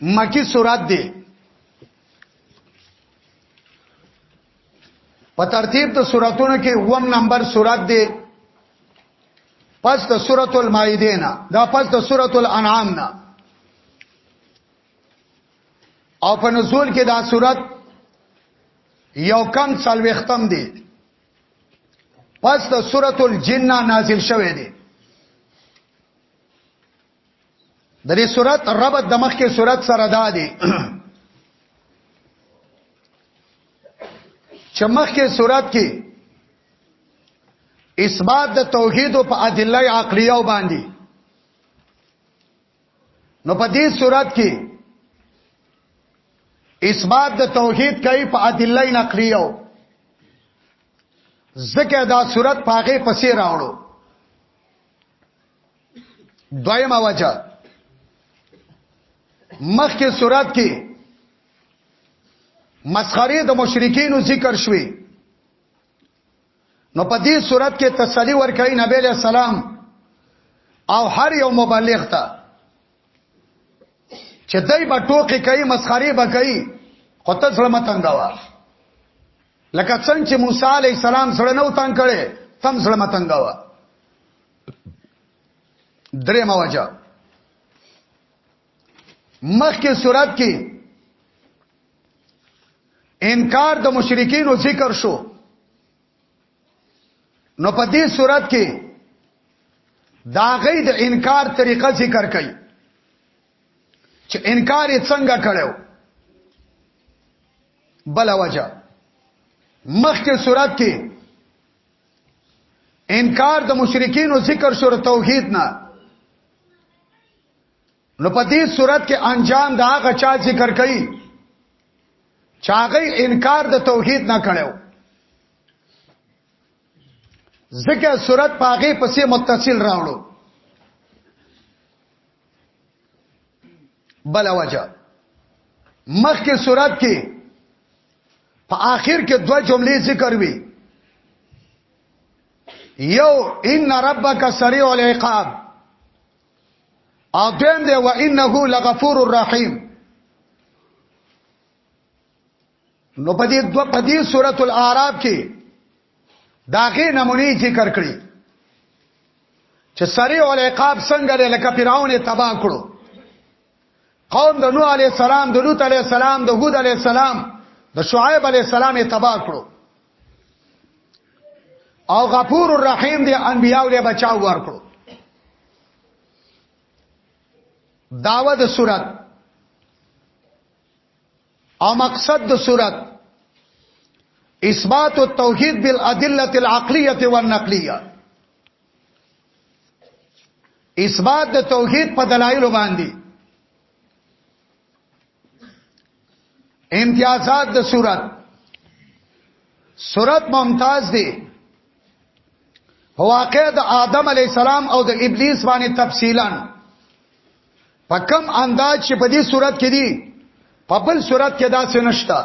مکی سورات دی په ترتیب د سوراتونو کې وم نمبر سورات دی پس د سورۃ المائده نه دا پس د سورۃ الانعام نه او په نزول کې دا سورۃ یو کم څلوختم دی پس د سورۃ الجن نازل شوه دی د دې صورت ربط د مخ کې صورت سره دا دی چې مخ کې صورت کې اثبات د توحید او په ادله عقلیه باندې نو په دې صورت کې اثبات د توحید کوي په ادله نقلیه ځکه دا صورت پاغه پسې راوړو دویمه وجه مخکې صورت کې مسخره د مشرکینو ذکر شوی نو په دې صورت کې تسلی ورکړي نبی له سلام او هر یو مبلغ ته چې دای په ټوکی کوي مسخره به کوي خو ته سره متنګوا لکه څنګه چې موسی علی السلام سره نو تنگ کړي تم سره متنګوا درې مواجه مخکې صورت کې انکار د مشرکین او ذکر شو نو په دې صورت کې دا غي د انکار طریقه ذکر کړي چې انکار یې څنګه کړو بل وجه مخکې صورت کې انکار د مشرکین او ذکر شور توحید نه نو په دې صورت کې انجام دا غچا ذکر کړي چاغه انکار د توحید نه کړو ځکه صورت پاغه پسې متصل راوړو بل وجه مخکې صورت کې په آخر کې دوه جملې ذکر وي یو ان ربک سریع العقاب او دیم دی و انه لغفور الرحیم نو په دې دوه په دې سورۃ الاعراف کې داغه نمونی ذکر کړی چې سریع العقاب څنګه لکه فرعون تباہ کړو قوم د نوح علی السلام د لوط علی السلام د هود علی السلام د شعیب علی السلام تبا کړو او غفور الرحیم دی انبیاء له بچاو ور کړو داوه د صورت او مقصد د صورت اثبات التوحید بالادله العقلیه والنقلیه اثبات د توحید په دلایل باندې امتیازات د صورت صورت ممتاز دی واقع د آدم علی السلام او د ابلیس باندې تفصیلا په کم انداز چې په دې صورت کې دی په بل صورت کې دا څه نشته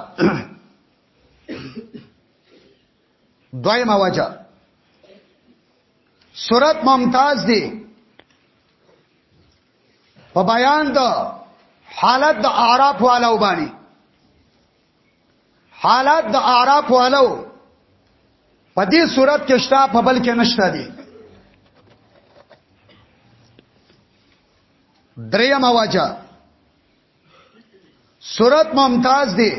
دویمه وجه صورت ممتاز دی په بیان د حالت د اعراف والو باندې حالت د اعراف والو په دې صورت کې شته په بل کې نشته دي دریم واجه صورت ممتاز دی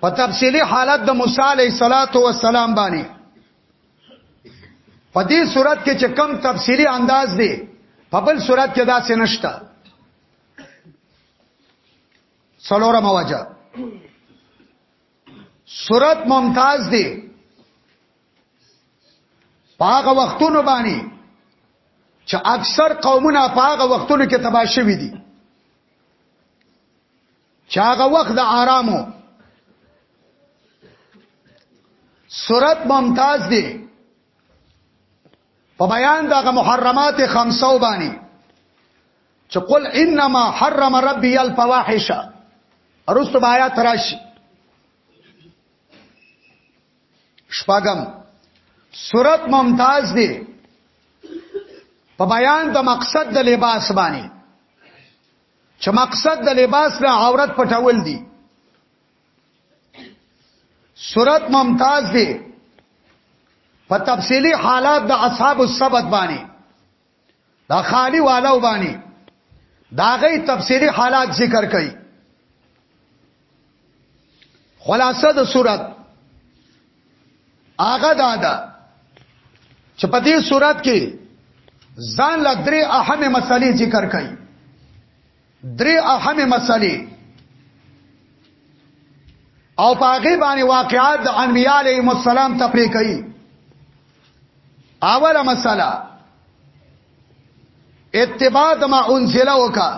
په تفصیلی حالت د موسی علیه صلوات و سلام باندې په دې صورت کې چې کم تفصیلی انداز دی په بل صورت کې دا څه نشته څلورم وجه صورت ممتاز دی پاغه وختونو باندې چې اکثر قومونه پاغه وختونو کې تباہ شوي دي چې هغه وخت د آرامو صورت ممتاز دی په بیان دغه محرمات خمسو باندې چې قل انما حرم ربي الفواحش ارستو آیات راشي شپږم صورت ممتاز دی په بیان د مقصد د لباس باندې چې مقصد د لباس نه عورت پټول دي صورت ممتاز دی په تفصیلی حالات د اصحاب السبت باندې دا خالی والو باندې دا غي تفسیری حالات ذکر کړي خلاصه د صورت هغه دا ده چې په دې صورت کې ځان لا درې اهم مسلې ذکر کړي درې اهمه مسلې او پاغه باندې واقعات د انبیاء علیهم السلام تفریح کړي اوله مسله اتباع د ما انزل وکا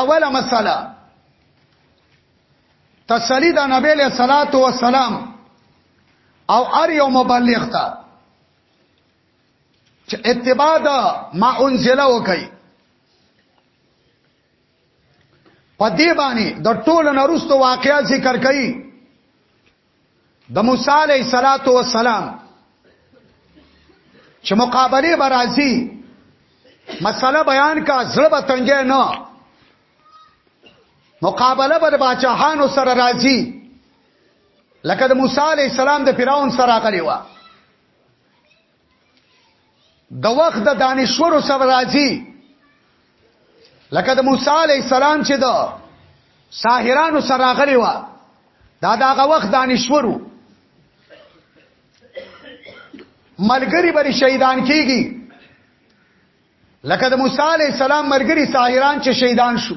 اوله مسله تسلی د نبی له صلوات و سلام او ار یو مبلغ ته چې اتباع د ما انزله وکړي په دې باندې د ټولو نرستو واقعیا ذکر کړي د موسی علیه صلوات و سلام چې مقابله برازي مسله بیان کا زړه به تنګې نه مقابله بر باچاهانو سره راځي لکه د موسی علی السلام د فراون سره غلی و د وخت د دانشورو سره راځي لکه د موسی علی السلام چې د ساحرانو سره راغلی و دا دغه وخت دانشورو ملګری بری شهیدان کیږي لکه د موسی علی السلام مرګري ساحران چې شهیدان شو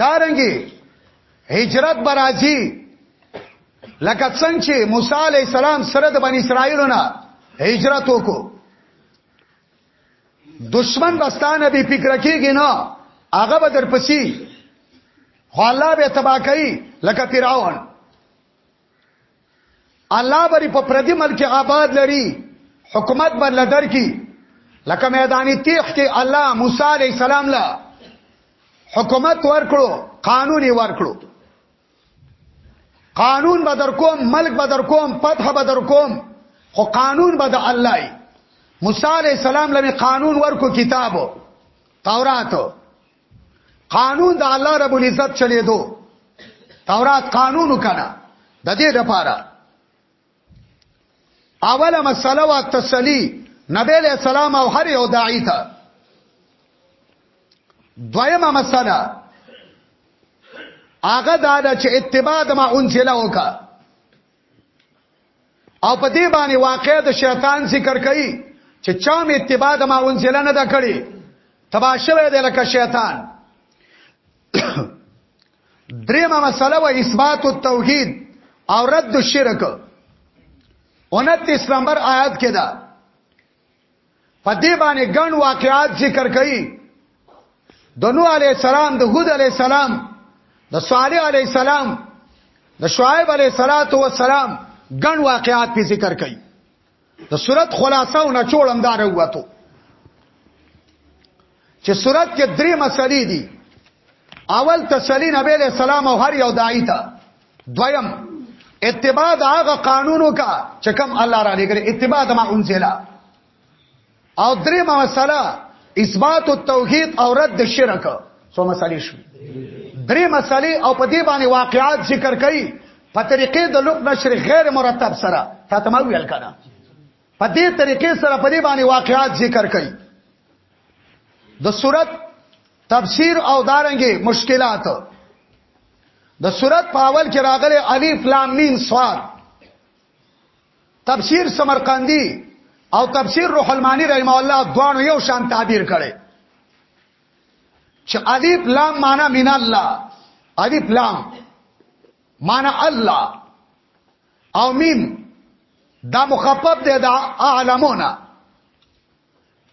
دارنګي هجرت برازي لکه څنګه چې موسی عليه السلام سره د بنی اسرائیلو نه هجرت وکړو دشمن بستانه به فکر کېږي نه هغه به درپسې خو الله به تبا کوي لکه فرعون الله بری په پردي ملک آباد لري حکومت بر لدر کی لکه میدانی تیخ کې الله موسی علی السلام لا حکومت ورکړو قانوني ورکړو قانون بدر کوم ملک بدر کوم فتح بدر کوم خو قانون بد الله موسی علی السلام لمه قانون ورکو کتابو تورات قانون د الله رب العزت چلی دو تورات قانونو کنا د دې لپاره اوله مسله وا تسلی نبی له سلام او هر یو داعی ته دویمه مسله هغه دا چې اتباع ما انزله وکړه او په دې باندې واقع د شیطان ذکر کوي چې چا مې اتباع د ما انزل نه دا کړی تبا شوه دې لکه شیطان دریمه مسله و اثبات التوحید او رد الشرک 29 نمبر آیات کې دا په دې باندې ګڼ واقعات ذکر کړي د نوح علی السلام د هود علی السلام د صالح علی السلام د شعیب علی صلوات و سلام ګڼ واقعات په ذکر کړي د صورت خلاصو نه چوړم دار وته چې صورت کې درې مسلې دي اول تسلی نبی له سلام او هر یو داعی ته دویم اتباع د هغه قانونو کا چې کوم الله را لګره اتباع د ما انزلا او درې مسله اثبات التوحید او رد شرک سو مسلې شو درې مسلې او په دې باندې واقعات ذکر کړي په طریقې د لوک نشر غیر مرتب سره تا ته ما ویل کړه په دې طریقې سره په دې باندې واقعات ذکر کړي د صورت تفسیر او دارنګي مشکلات د صورت په اول کې راغلي الف لام میم صاد تفسیر سمرقندی او تفسیر روح المانی رحم الله دوانو یو شان تعبیر کړي چې الف لام معنا من الله الف لام معنا الله او میم دا مخفف دی دا اعلمونا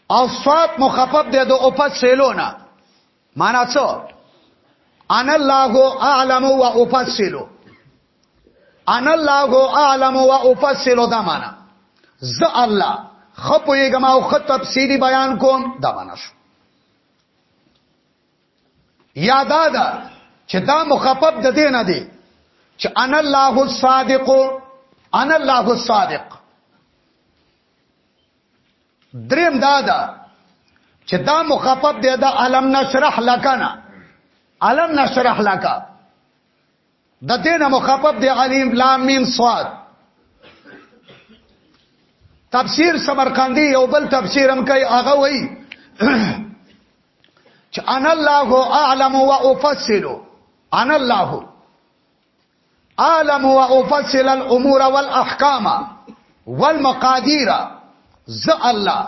او صاد مخفف دی د اوپس سیلونا معنا څه ان الله اعلم و افصل ان الله اعلم و افصل دا معنا ز الله خپویګم او خط تفصیلی بیان کوم دا معنا شو یادا دا چې دا مخفف د دې نه دی چې انا الله الصادق انا الله الصادق دریم دا دا چې دا مخفف دی دا علم نشرح لکنا علم نشرح لکا د دې نه مخفف دی الف لام میم صاد تفسیر سمرقندی یو بل تفسیر هم کوي هغه وایي چې انا الله اعلم وافصل انا الله اعلم وافصل الامور والاحکام والمقادير ز الله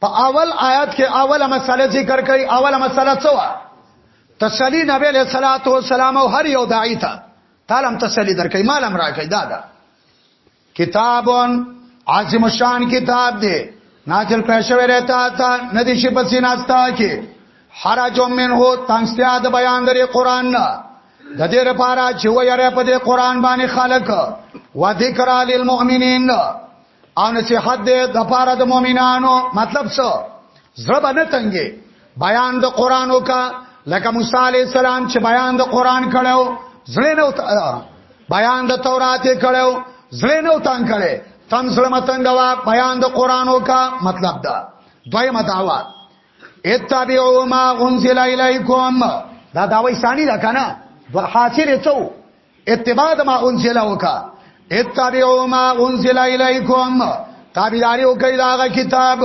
په اول آیات کې اوله مسله ذکر کړي اوله مسله څه و تسلی نبی له صلوات و سلام او هر یو داعی ته تعالی تسلی درکې مالم راکې دا دا کتابون عظیم شان کتاب دی نازل پښوی رہتا تا ندی شي پسیناستا کې حرج منه تنگستیا د بیان درې قران نه د دې لپاره چې وایره په دې قران باندې خلق و ذکر للمؤمنین او نصيحت دې د پاره د مؤمنانو مطلب څه زړه باندې تنګي بیان د قران وکا لکه موسی عليه السلام چې بیان د قران کړو زړه نه بیان د تورات یې کړو زړه نه تنګ کړي تم زړه متنګوا بیان د قران وکا مطلب دا دویمه دعوا اتبعوا ما انزل اليكم دا داوی ثانی ده کنه حاصل څو اتباع د ما انزل وکا اتبعوا ما انزل الیکم تابعداري وکړئ دا کتاب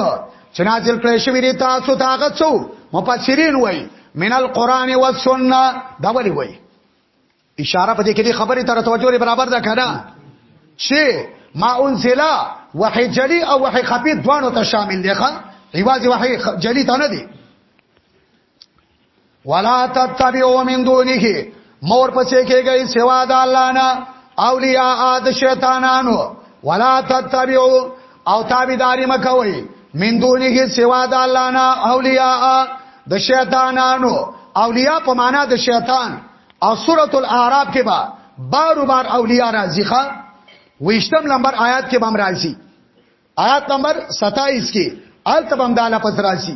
چې نازل کړی شوی دی تاسو ته هغه څو مفسرین وای من القران والسنه دا ولی وای اشاره په دې کې خبره تر توجه برابر ده کنه چې ما انزل وحی جلی او وحی خفی دوانو ته شامل دی ښا ایواز وحی جلی ته نه دی ولا تتبعوا من دونه مور پسې کېږي سوا د الله نه اولیاء د شیطانانو ولا تتبعوا او تابعداري مکوئ من دونه سوا د الله نه اولیاء د شیطانانو اولیاء په معنا د شیطان او سورۃ الاعراف کې با بار بار اولیاء راځي ښا ویشتم نمبر آیات کې بم راځي آیات نمبر 27 کې آل تبم داله پس راځي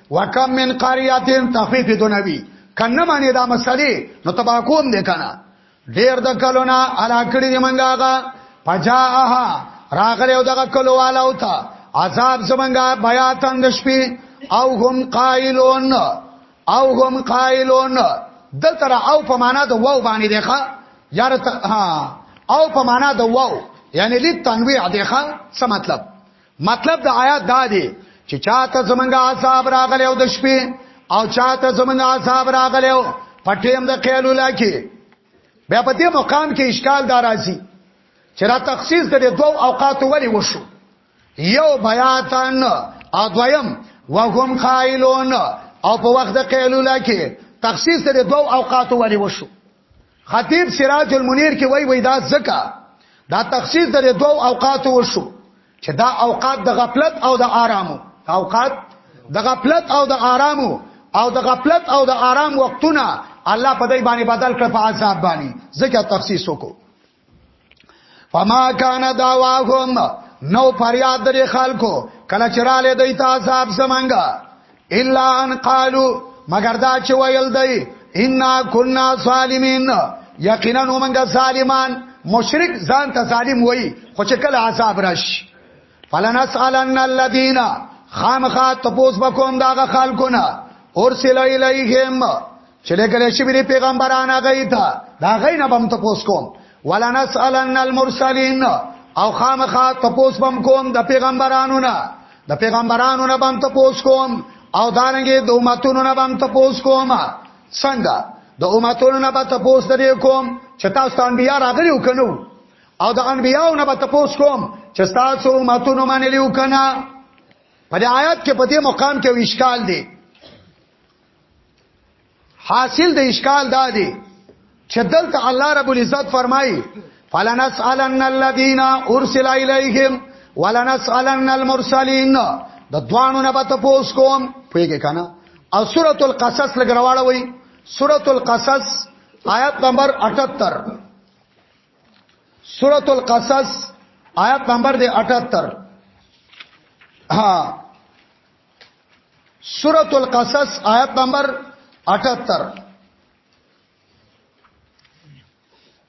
وکم من قرياتن تخفيف دنبي کنه معنی دا مسلې نو تبا کوم دې کنه ډېر د کلونه علا کړی دی منګاغه پجاها راغله او دغه کلو والا او تا عذاب زمنګا بیا تند شپې او هم قائلون او هم قائلون دلته او په معنا د واو باندې دی ښا یار ها او په معنا د واو یعنی لید تنویع دی ښا څه مطلب مطلب د آیات دا دی چې چاته زمنګ عذاب راغلی او د شپې او چاته زمنګ عذاب راغلی او پټیم د قیلولا کې بیا په دې مقام کې اشکال دار راځي چې را تخصیص د دوو اوقات ولی وشو یو بیاتن او دویم وهم قائلون او په وخت د قیلولا کې تخصیص د دوو اوقات ولی وشو خطیب سراج المنیر کې وای وای دا زکا دا تخصیص د دوو اوقات وشو چې دا اوقات د غفلت او د آرامو اوقات د غفلت او د آرامو او د غفلت او د آرام وختونه الله په دې باندې بدل کړ په عذاب باندې زکه تخصیص وکړو فما کان دعواهم نو فریاد درې خلکو کله چراله دوی ته عذاب سمنګا الا ان قالو مگر دا چې ویل دی ان كنا ظالمین یقینا موږ ظالمان مشرک ځان ته ظالم وای خو چې کله عذاب راش فلنسالن الذین خامخا تپوس بکوم داغه خلکونه اور سل الیهم چې لګل شي بری پیغمبران هغه ته دا غي نه بم تپوس کوم ولا نسالن المرسلین او خامخا تپوس بم کوم د پیغمبرانو نه د پیغمبرانو نه بم تپوس کوم او دانګي د امتونو نه بم تپوس کوم څنګه د امتونو نه به تپوس درې کوم چې تاسو انبیا راغلي وکنو او د انبیاو نه به تپوس کوم چې تاسو امتونو باندې لیو کنه په آیات کې په دې مقام کې وشکال دی حاصل د اشکال دا دی چې دلته الله رب العزت فرمایي فلنسالن الذين ارسل اليهم ولنسالن المرسلين د دوانو نه به تاسو کوم پیګه کنه او سورۃ القصص لګراواله وای سورۃ القصص آیت نمبر 78 سورۃ القصص آیت نمبر دے 78 ها سورۃ القصص آیت نمبر 78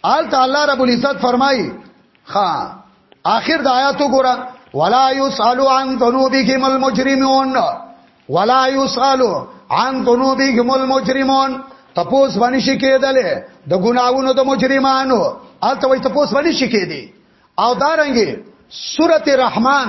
آل تعالی رب العزت فرمای خا آخر د آیاتو ګورا ولا یسالو عن ذنوبهم المجرمون ولا یسالو عن ذنوبهم المجرمون تپوس باندې شي کېدل د ګناوونو د مجرمانو الته وي تپوس باندې شي کېدي او دارنګي سورته رحمان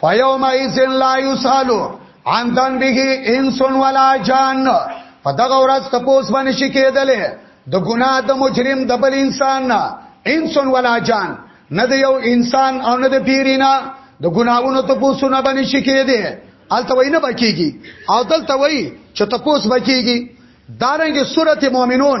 فیوم ایزن لا یسالو عن ذنبه انس ولا جان په دغه ورځ تپوس باندې شي کېدلې د ګناه د مجرم د بل انسان نه انس ولا جان نه د یو انسان او نه د پیرینا د ګناوونو تپوسونه باندې شي کېدې الته وینه بکیږي او دلته وای چې تپوس بکیږي دارنګه سورته مؤمنون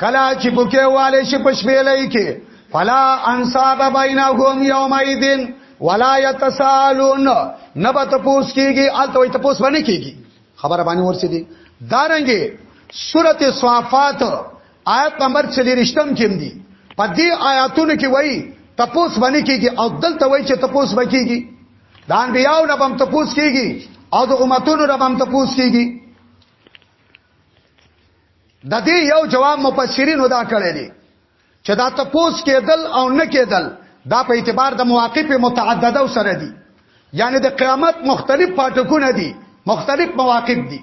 کلا چې بوکه والے شي پښپېلې کې فلا انصاب بینهم یومئذین ولا یتسالون نبا تپوس کیږي الته وي تپوس باندې کیږي خبره باندې ورسې دي دارنګي سورته صافات آیت نمبر 40م کې دي په دې آیاتونو کې وایي تپوس باندې کیږي او دلته وایي چې تپوس وکیږي د انبیاو نه بم تپوس کیږي او د امتونو نه بم تپوس کیږي د دې یو جواب مفسرینو دا کړی دی چې دا تپوس کېدل او نه کېدل دا په اعتبار د مواقف متعدده سره دي یعنی د قیامت مختلف پټکونه دي مختلف مواقف دي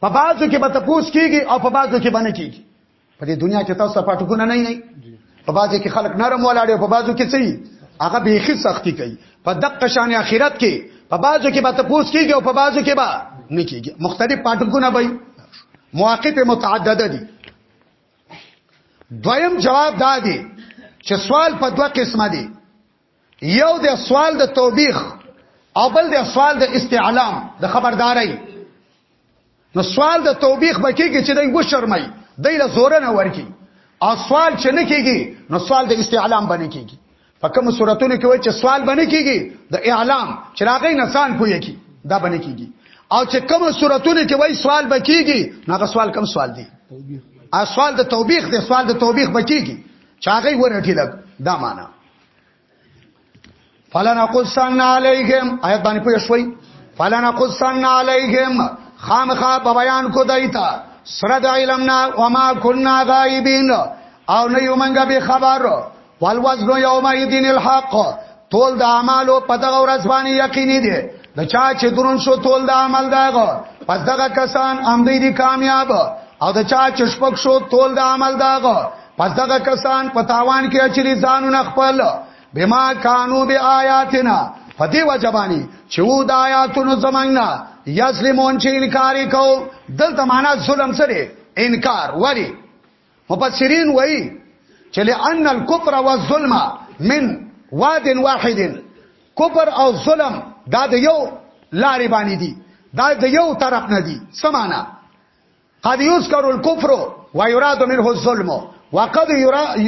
په بازو کې به تپوس کیږي او په بازو کې باندې کیږي په دې دنیا کې تاسو پټکونه نه نه په بازي کې خلک نرم ولاړ او په بازو کې سي هغه بيخي سختی کوي په دقه شان اخرت کې په بازو کې به ته پوس کیږي او په بازو کې به نه کیږي مختلف پټګونه به مواقف متعدده دي دویم جواب دا دی چې سوال په دوه قسمه دي یو د سوال د توبیخ او بل د سوال د استعلام د خبرداري نو سوال د توبیخ بکیږي چې دوی وشرمای دوی له زور نه ورکی او سوال چې نه کیږي نو سوال د استعلام باندې کیږي په کوم صورتونو کې وایي چې سوال باندې کیږي د اعلام چې راغی نسان کوی کی دا باندې کیږي او چې کوم صورتونو کې وایي سوال بکیږي نو هغه سوال کم سوال دی ا سوال د توبیخ دی سوال د توبیخ بکیږي چاغې ورټی لګ دا معنی فلنا قصن علیهم آیت باندې پوه شوي فلنا قصن علیهم خامخا په بیان کو دایتا سره د علمنا وما كنا غائبین او نه یو منګه به خبر والوزن یوم یدین الحق تول د اعمالو په دغه ورځ باندې یقیني دي د چا چې درون شو تول د عمل داغه پس دغه کسان امدې دي کامیاب او د چا چې شپک شو تول د عمل داغه پس دغه کسان په تاوان کې اچري ځانونه خپل بما کانو بی آیاتنا فدی وجبانی چې و د آیاتونو زمنګنا یسلمون چې انکار کو دلته معنا ظلم سره انکار ولی مفسرین وایي چې لئن الكفر والظلم من واد واحد کفر او ظلم دا د یو لارې باندې دي دا د یو طرف نه دي سمانا قد یذکر الكفر ويراد منه الظلم وقد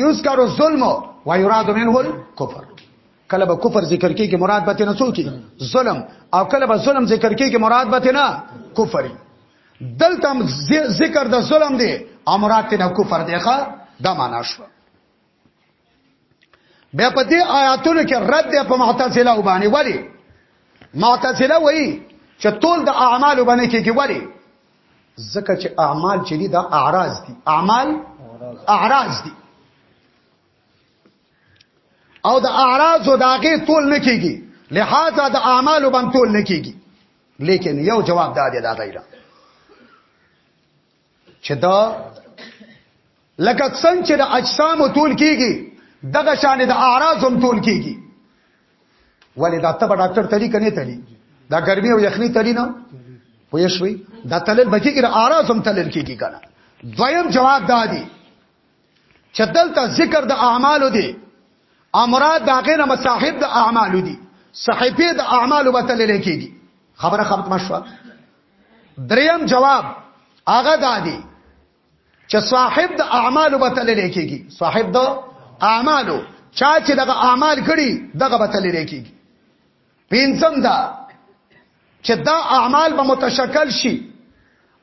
یذکر الظلم ويراد منه الكفر کله به کفر ذکر کیږي مراد به نه څوکي ظلم او کله به ظلم ذکر کیږي مراد به نه کفر دلته ذکر د ظلم دی او مراد ته نه کفر دی ښا دا معنا شو بیا په دې آیاتونو کې رد دی په معتزله وبانی ولی معتزله وایي چې ټول د اعمال وبانی کېږي ولی ځکه چې اعمال چې دي دا اعراض دي اعمال اعراض دي او د اعراض او داغه ټول نه کېږي لہذا د اعمال وبن ټول نه کېږي لیکن یو جواب دا دی دا غیره چې دا لکه څنګه چې د اجسام تول کیږي دغه شان د اعراض هم تول کیږي ولې دا ته ډاکټر تلی کني تلی دا ګرمي او یخني تلی نه پوه شوي دا تلل بچی کې اعراض هم تلل کیږي کنه دویم جواب دادی چې دلته ذکر د اعمالو دی امراد داغه نه مصاحب د اعمالو دی صحیفه د اعمالو به تلل کیږي خبره خبره مشوه دریم جواب هغه دادی چې صاحب د اعمالو به تل لیکيږي صاحب د اعمالو چا چې دغه اعمال کړي دغه به تل لیکيږي پینځم دا چې دا اعمال به متشکل شي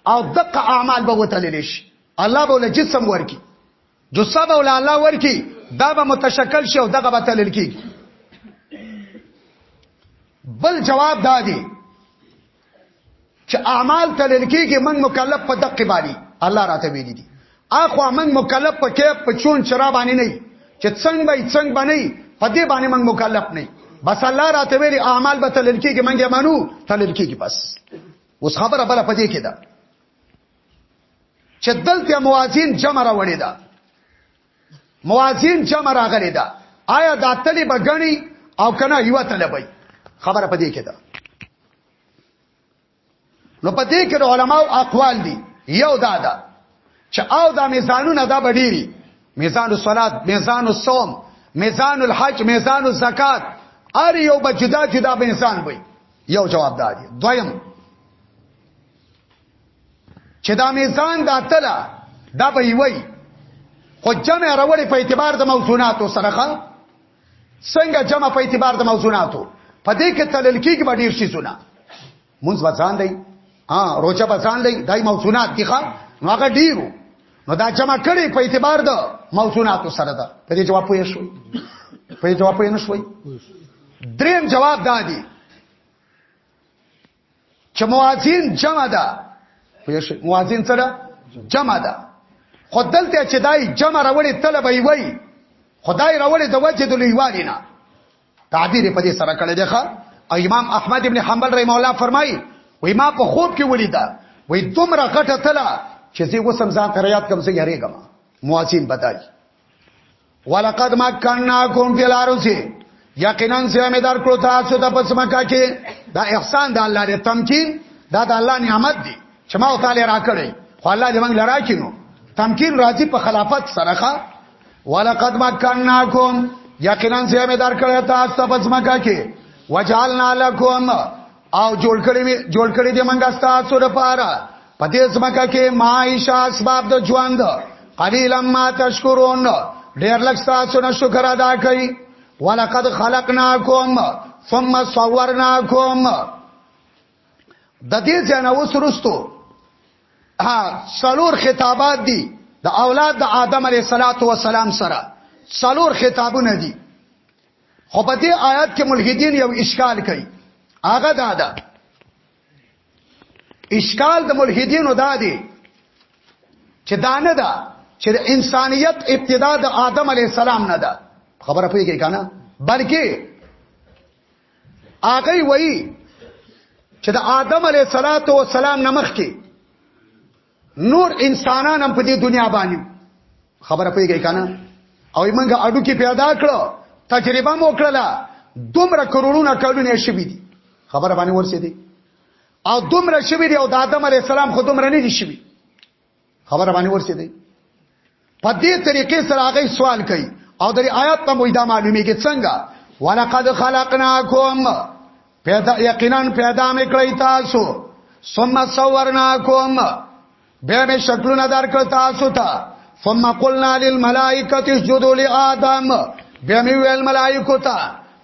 او دغه اعمال به وتلل شي الله به ول جسم ورکی جو سبا ول الله ورکی دا به متشکل شي او دغه به تلل کیږي بل جواب دادی چې اعمال تلل کېږي من مکلف په دقه باندې الله راته ویل دي اخو من مکلف په کې په چون چرا باندې نه چې څنګه به څنګه باندې په دې باندې من مکلف نه بس الله راته ویل اعمال به تلل کېږي منګه مانو تلل کېږي بس اوس خبره بل په دې کې ده چې دلته موازین جمع راوړي ده موازین جمع راغلی دا آیا دا تلی بغنی او کنه یو تل بای خبره پدې کې ده نو پدې کې علماء اقوال دي یو دا ده چې او دا میزانونه دا بډيري میزان الصلات میزان الصوم میزان الحج میزان الزکات ار یو بجدا جدا به انسان وي یو جواب دادی دویم چې دا میزان دا تله دا به وي خو جمع راوړي په اعتبار د موضوعاتو سره څنګه جمع په اعتبار د موضوعاتو په دې کې تلل کېږي به ډیر شي زونه مونږ وځان دی ها روزه بسان دی دای موضوعات دي ښا نو هغه ډیرو نو دا جمع کړي په اعتبار د موضوعاتو سره ده په دې جواب پوه شو په دې جواب پوه نه شوي دریم جواب دادی چې موازین جمع ده موازین سره جمع ده خو دلته چې دای جمع راوړي طلب ای وای خدای راوړي د وجه د لیوالینا تعبیر په دې سره کړی دی ښا امام احمد ابن حنبل رحم الله فرمایي وای ما په خوب کې ولیدا وای دومره غټه تله چې زه وسم ځان تر یاد کم زه یریګم موازین بدای ولقد مکناکم فی الارض یقینا سمې در کړو تاسو ته پس مکه کې دا احسان د الله دی تمکین دا د الله نعمت دی چې ما تعالی راکړی خو الله دې موږ لرا کینو تمکین راځي په خلافت سره ښا ولقد مکناکم یقینا سمې در کړو تاسو ته پس مکه کې وجعلنا لكم او جوړ کړی می جوړ کړی دی منګه ستاسو لپاره په دې سمکه کې معاشه اسباب د ژوند قلیلا ما تشکرون ډیر لږ تاسو نه شکر ادا کړئ ولقد خلقناکم ثم صورناکم د دې ځنه وسرستو ها څلور خطابات دي د اولاد د آدم علیه السلام سره څلور خطابونه دي خو په دې آیات کې ملحدین یو اشکال کوي هغه دا ده اشکال د ملحدینو دا دی چې دا نه ده چې د انسانیت ابتدا د آدم علی السلام نه ده خبره پوهیږئ کنه بلکې هغه وایي چې د آدم علی السلام نه مخکې نور انسانان هم په دې دنیا باندې خبره پیږي کنه او موږ اډو کې پیدا کړو تجربه مو کړله دومره کرونونه کلونه شوي دي خبره باندې ورسې دي او دومره شوي دي او د آدم علی السلام خو دومره نه دي شوي خبره باندې ورسې دي په دې طریقې سره هغه سوال کوي او د آیات ته مویدا معلومیږي څنګه ولقد خلقناکم پیدا یقینا پیدا میکړی تاسو ثم صورناکم بیا می شکلونه درکړ تاسو ته ثم قلنا للملائکه اسجدوا لآدم بیا می ویل ملائکه ته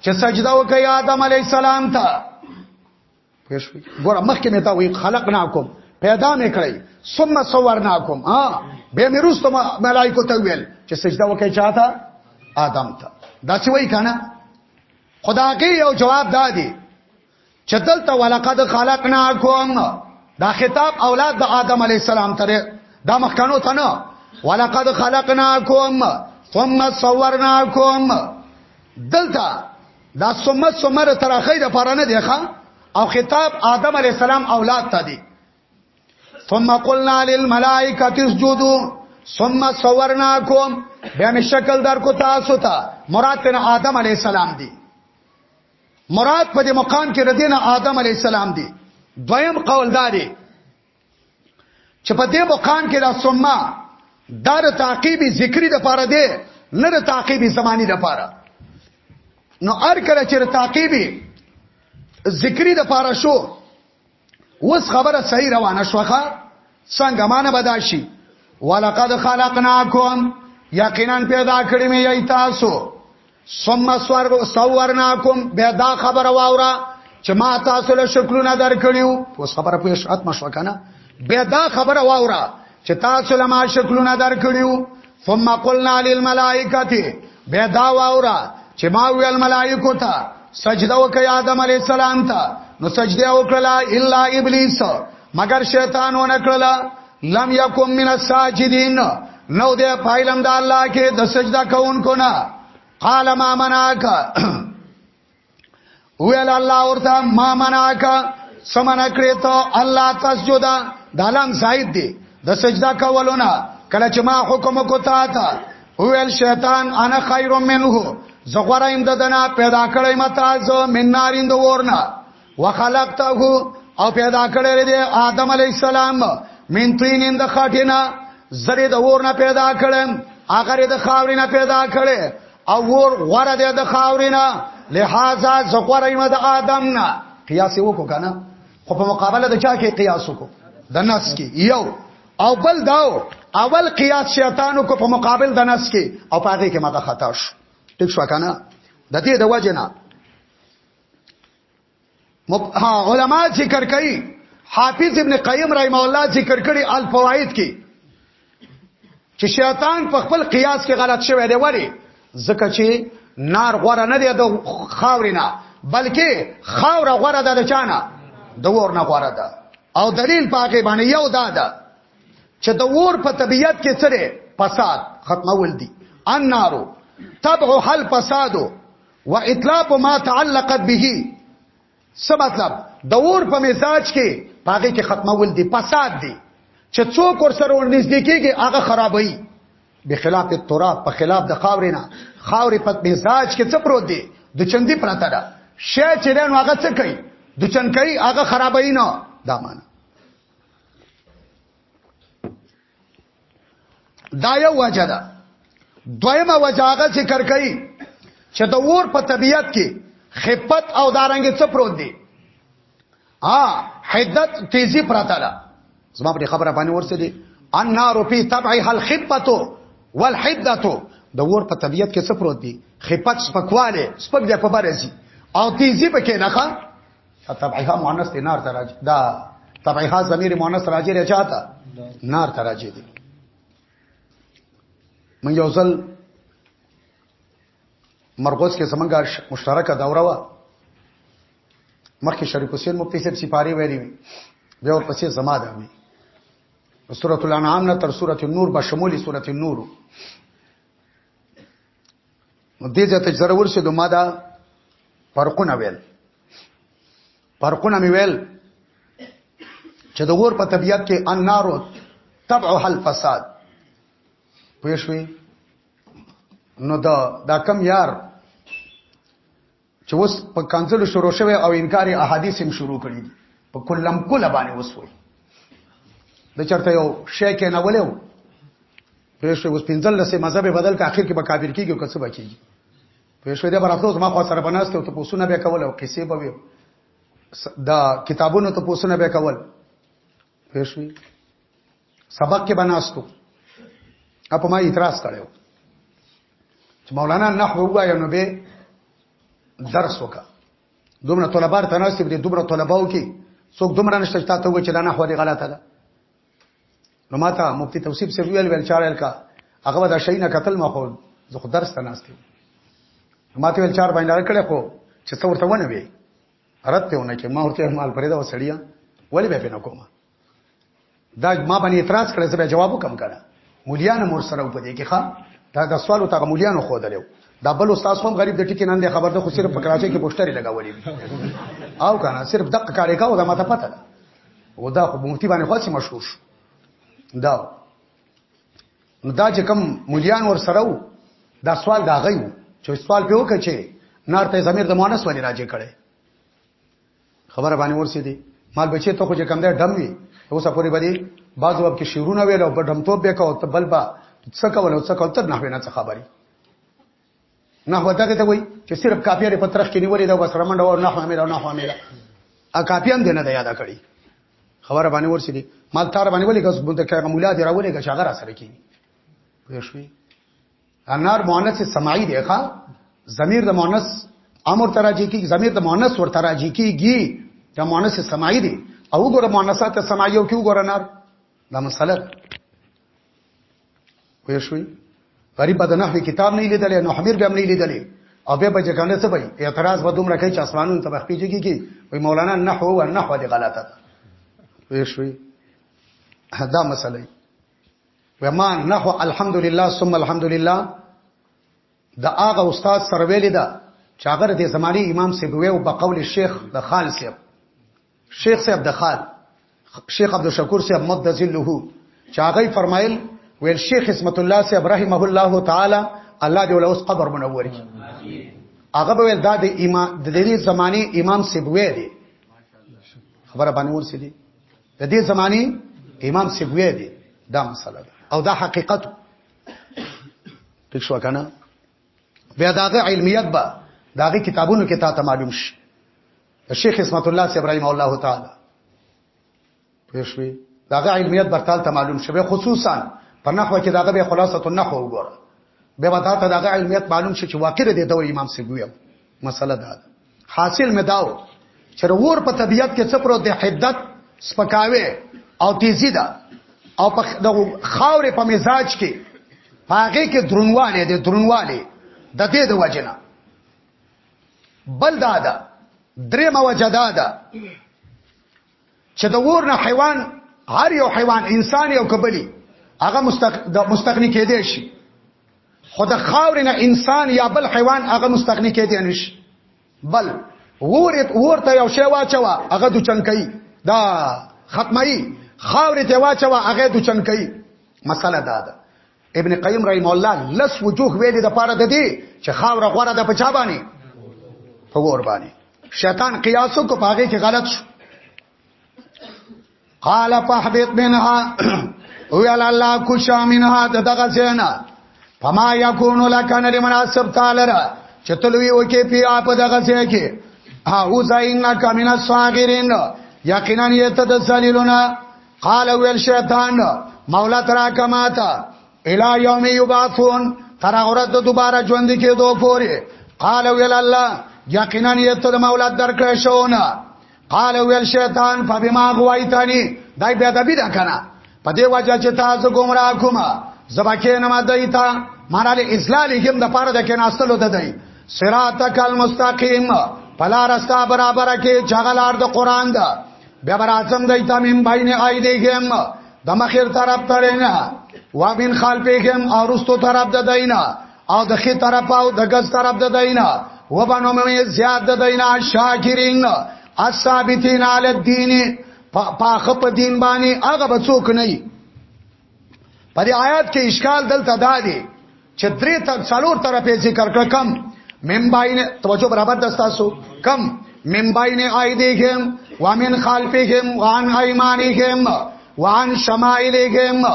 چې سجده وکړي آدم علی السلام ته پښ ګور مخکې مې تا وی خلقناکم پیدا مې کړی ثم صورناکم ها به مې روسته ملائکه ته ویل چې سجده وکړي چاته آدم ته دا څه وای کنه خداګي یو جواب دادی چې دلته ولقد خلقناکم دا خطاب اولاد د آدم علی السلام ته دا مخکانو ته نه ولقد خلقناکم ثم صورناکم دلته دا ثم ثم د تراخی د پاره نه دی ښا او خطاب آدم علی السلام اولاد ته دی ثم قلنا للملائکه اسجدوا ثم صورناکم بیا می شکل در کو تاسو ته مراد تن آدم علی السلام دی مراد په دې مقام کې ردین آدم علی السلام دی دویم قول داري چې په دې مقام کې دا ثم دا د تعقیبی ذکری د پاره دی نه د تعقیبی زمانی د پاره نو ار کله چې د تعقیبی ذکری د پاره شو وس خبره صحیح روانه شوخه څنګه مان بداشي ولقد خلقناکم یقینا پیدا کړی مې یی تاسو ثم صورناکم بیا دا خبر واورا چې ما تاسو له شکلونه درکړیو اوس خبره په شات مشو کنه بیا دا خبر واورا چې تاسو له ما شکلونه درکړیو ثم قلنا للملائکه بیا دا واورا چې ما ویل ملائکو ته سجده وکي آدم علی السلام ته نو سجده وکړه الا ابلیس مگر شیطان ونه کړل لم یکم من الساجدین نو دې پایلم د الله کې د سجدا کوونکو نه قال ما مناک ویل الله ورته ما مناک سمن کړی ته الله تسجدا دالم زائد دی د سجدا کولو نه کله چې ما حکم کو تا ته ویل شیطان انا خیر منه زغورایم د دنا پیدا کړی متا ز منارین د ورنه وخلقته او پیدا کړی دی آدم علی السلام من طین د خټینا زری د اور نه پیدا کړم هغه د خاورې نه پیدا کړي او ور غره د د خاورې نه لہذا زغره مد آدم نه قیاس وکړو کنه خو په مقابله د چا کې قیاس وکړو د نفس کې یو او بل داو اول قیاس شیطانو کو په مقابل د نفس کې او پاره کې ماته خطا شو ټیک شو کنه د دې د وجنه علماء ذکر کوي حافظ ابن قیم رحم الله ذکر کړي الفوائد کې چې شیطان په خپل قیاس کې غلط شوی دی ولی ځکه چې نار غوړه نه دی د خاورې نه بلکې خاور غوړه ده د چانه د ور نه غوړه ده او دلیل پاکه باندې یو دا ده چې د ور په طبیعت کې سره فساد ختمول دي ان نارو تبع حل فسادو و اطلاق ما تعلقت به څه مطلب د اور په مزاج کې پاګه کې ختمول دي فساد دي چې څوک ور سره ورنږدې کېږي هغه خرابوي بخلاف التراب په خلاف د خاورې نه خاورې په مزاج کې څه پروت دي د چندي پراته ده شې چې رن هغه څه کوي د چن کوي هغه خرابوي نه دا معنی دا یو وجه ده دویمه وجه هغه ذکر کړي چې د ور په طبیعت کې خفت او دارنګ څه پروت دی ا حدت تیزی پراته ده زما په خبره باندې ورسې دي النار فی طبعها الخفه والحده د ور په طبیعت کې څه پروت دی خفت سپکواله سپک دی په برزي او تیزی په کې نه تبعها مؤنث دی نار تراج دا تبعها ضمیر مؤنث راجی دی چاته نار تراجی دی من یو ځل مرغوز کې زمونږه مشترکه دوره و مخکې شریف حسین مفتی صاحب سپاری ویلي وي بیا ورپسې زما ده وي سورۃ الانعام نه تر سورۃ النور به شمولي سورۃ النور دې ځته سره ورسې د ما دا فرقونه ویل فرقونه می ویل چې د ور په طبیعت کې النار تبعها الفساد پوښوي نو دا دا کم یار چې اوس په کانسل شروع شوه او انکار احادیث هم شروع کړی دي په کلم کله باندې وسوي د چرته یو شیخ نه ولیو پېښې اوس پنځل لسه مذهب بدل کا اخر کې به کافر کیږي او کڅ بچیږي پېښې د براتلو ما خو سره بناسته او ته پوسونه به کول او قصې به وي دا کتابونو ته پوسونه به کول پېښې سبق کې بناستو اپ ما اعتراض کړو چې مولانا نحو وایا نو به درس وکا دومره طلبار تناسب دي دومره طلباو کې څوک دومره نشته چې تاسو چې دا نحو دی غلطه ده نو ماته مفتی توصیف سی ویل ویل چارل کا هغه دا شي نه قتل ما خو زه خو درس تناسب ماته ویل چار باندې راکړې خو چې څو ورته ونه وي رد ته ونه کې ما ورته مال پرې دا وسړیا ولی به نه کومه دا ما باندې اعتراض کړی زه به جواب وکم کنه مولیان مور سره په دې کې ښا دا د سوالو ته مولیانو خو دلو دا بل استاد هم غریب د ټکی نن د خبر ده خو صرف په کراچۍ کې پوسټرې لګولې او کنه صرف دقه کارې کاو دا ماته پته ده و دا خو مفتی باندې خاص مشهور شو دا نو دا چې کم مولیان ور سره وو دا سوال دا غي چې سوال به وکړي نار ته زمير د مؤنث ولې راځي کړي خبره باندې ورسېدي مال بچي ته خو چې کم دی ډم وي اوسه پوری بدی بعض وخت کې شعرونه ویل او په ډم توپ به کاو ته بل با څه کول او څه کول تر نحوه نه څه خبري نحوه دغه ته وای چې صرف کاپیره په ترخ کې نیولې دا بس رمنډ او نحوه میرا نحوه میرا ا کاپیان دې نه یاد کړی خبره باندې ورسېدي مال تار باندې ولې کس بنت کې مولا دی راولې که شغره سره کی پوه شوي انار مؤنث سماعي دی ښا ضمیر د مؤنث امر تراجی کی ضمیر د مؤنث ور تراجی کیږي د مؤنث سماعي دی او ګوره مؤنثات سماعي او کیو ګوره نار دا مسله وې شوي غریب د نحوی کتاب نه لیدلې نو حمیر به نه لیدلې او به بچ کنه څه وای اعتراض به دومره کوي چې اسمانونو ته بخپیږي کی وای مولانا نحو او نحو دی غلطه ده وې شوي دا مسله وما نحو الحمدلله ثم الحمدلله د هغه استاد سره ویل ده چې هغه د زماني امام سی بوي او په قول شیخ د خال سی شیخ صاحب د خال شیخ عبد الشکور صاحب مدذل له چې هغه فرمایل ویل شیخ اسمت الله صاحب رحمه الله تعالی الله دې ولوس قبر منور کړي هغه به ویل دا د امام د دې زماني امام سی بوي دي خبره باندې ورسېدي د دې زماني امام سیبوی دی دا مسله ده او دا حقیقت پښو کنه بیا داغه علمیت به داغه کتابونو کې تا ته معلوم شي شیخ اسمت الله سی ابراهیم الله تعالی پښوی داغه علمیت برتال ته معلوم شوه خصوصا په نحو کې داغه به خلاصه النحو وګوره به وتا ته داغه علمیت معلوم شي چې واقع دې ته امام سیبوی مسله ده حاصل مې داو چې ور په طبیعت کې څه پروت دی حدت سپکاوي او تیزی ده او په خاورې په مزاج کې هغه کې درنواله دي درنواله د دې د وجنه بل دا ده درې موجه دا ده چې د ور نه حیوان هر یو حیوان انسان یو کبلی هغه مستق... مستغنی کېدې شي خو د خاور نه انسان یا بل حیوان هغه مستغنی کېدې نشي بل ور ور ته یو شی واچوا هغه د چنکای دا ختمای خاور ته واچوا هغه د چنکای مسله دا ده ابن قیم رحم الله لس وجوه ویلې د پاره د دې چې خاور غوړه د پچا باندې په ور باندې شیطان قیاسو کو پاګه کې غلط شو قال فحبط منها ویل الله کوشا منها دغه زینا فما یکونو لکن لمناسب تعالی را چتلوی وکي پی اپ دغه ځای کې ها اوزاین کمن الصاغرین یقینا یت د ذلیلونه قال ویل شیطان مولا ترا کماتا الی یوم یبعثون تر غره د دوباره ژوند کې دوه پورې قال ویل الله یقینا یتل مولا درکړ شونه قال ویل شیطان فبما غوایتانی دای بیا دبی دا کنه په دې وجه چې تاسو گمراه کوم زبکه نه مدایتا مانال اصلاح لیکم د پاره د کیناستلو ده دی صراطک المستقیم پلا رستا برابر کې چغلار د قران ده بیا براتم دای تامین باین ایدیهم د مخیر طرف ترینا و من خلفهم ارستو طرف د دینا او د خې طرف او د ګز طرف د دینا و بنو مې زیاد د دینا شاکرین الثابتین علی الدین پاخه په دین باندې هغه بچوک نه په دې آیات کې اشکال دلته دا دی چې درې تر څلور طرفه ذکر کړ کم ممباین توجه برابر دستاسو کم ممباین ایدیهم ومن خلفهم وان ایمانهم وان شمائلهم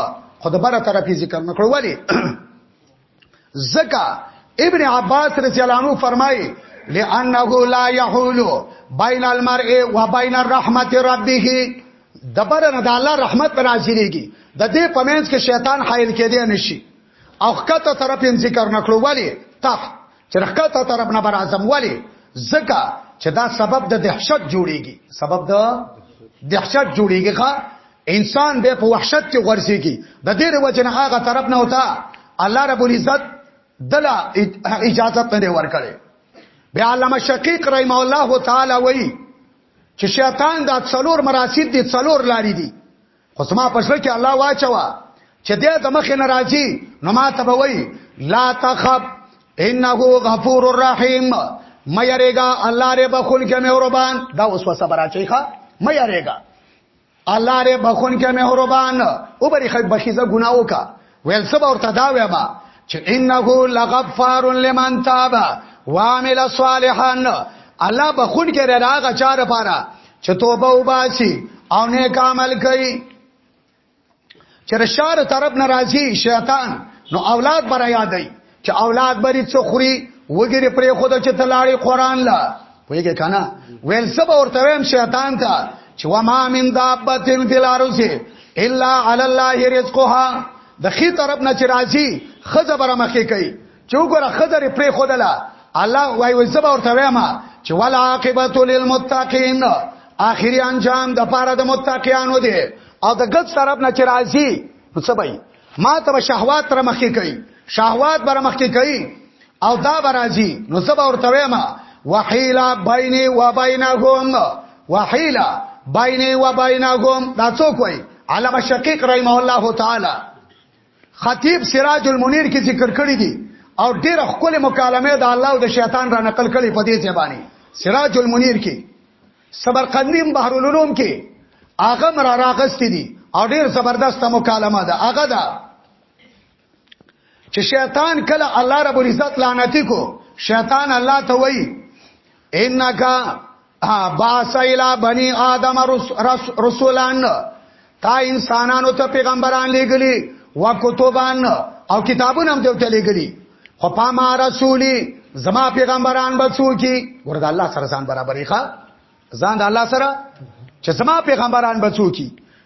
خود بره طرفه ذکر نکړو ولی زکا ابن عباس رضی الله عنه فرمایي لانه لا يحول بين المرء وبين الرحمه ربه دبر نه د الله رحمت پر نازلېږي د دې پمنځ کې شیطان حایل کېدی نشي او خکته طرف یې ذکر نکړو ولی تخ چرخکته طرف نه بر اعظم ولی زکا چې دا سبب د دهشت جوړیږي سبب د دهشت جوړیږي ښا انسان به په وحشت کې غورځيږي د دې وجه نه هغه طرف نه وتا الله رب العزت دلا اجازه نه ورکړي بیا علامه شقیق رحم الله تعالی وایي چې شیطان دا څلور مراسید دي څلور لاري دي خو سما پښره کې الله واچوا چې دې د مخ نه راځي نو ما ته وایي لا تخب انه غفور الرحیم مې یریګا الله رب خلک مې اوربان دا اوس وسه برا چیخه مې یریګا الله دې بخون کې مهربان او بری خې بخیزه ګناو کا ویل سبا ورته دا وېما چې انه لغفار لمن تاب وعمل صالحا الله بخون کې راغه چار پاره چې توبه وباسي او نیک عمل کوي چې شار طرف نه راځي شیطان نو اولاد برا یادای چې اولاد بری څو خوري وګری پرې خود چې تلاړي قران لا پوهیږي کنه ویل سبا ورته ویم شیطان ته چې و ما من دابتن فی الارض الا علی الله رزقها د خې طرف نه چې راځي خزه برمخې کوي چې وګوره خضر پرې خودله الله وای وای زبا ورته وایم چې ولا عاقبت للمتقین اخیری انجام د پاره د متقینانو دی او د غد طرف نه چې راځي نو څه بای ما ته شهوات تر مخکې کوي شهوات بر مخکې کوي او دا برازي نو زبا ورته وایم وحیلا بیني و بینهم وحیلا بیني و بینهم دا څوک وای علامه شقیق رحمه الله تعالی خطیب سراج المنیر کې ذکر کړی دی او ډیره خپل مکالمه د الله او د شیطان را نقل کړي په دې ځبانه سراج المنیر کې سبرقندیم بحر العلوم کې هغه مر راغست دي او ډیر زبردست مکالمه ده هغه ده چې شیطان کله الله رب العزت لعنتی کو شیطان الله ته وایي انک باس الى بني ادم رسولان تا انسانانو ته پیغمبران لګلی وکتبان او کتابونه هم ته لګلی خو پاما رسولی زما پیغمبران بچو کی ورته الله سره ځان برابرې ښا ځان د الله سره چې زما پیغمبران بچو کی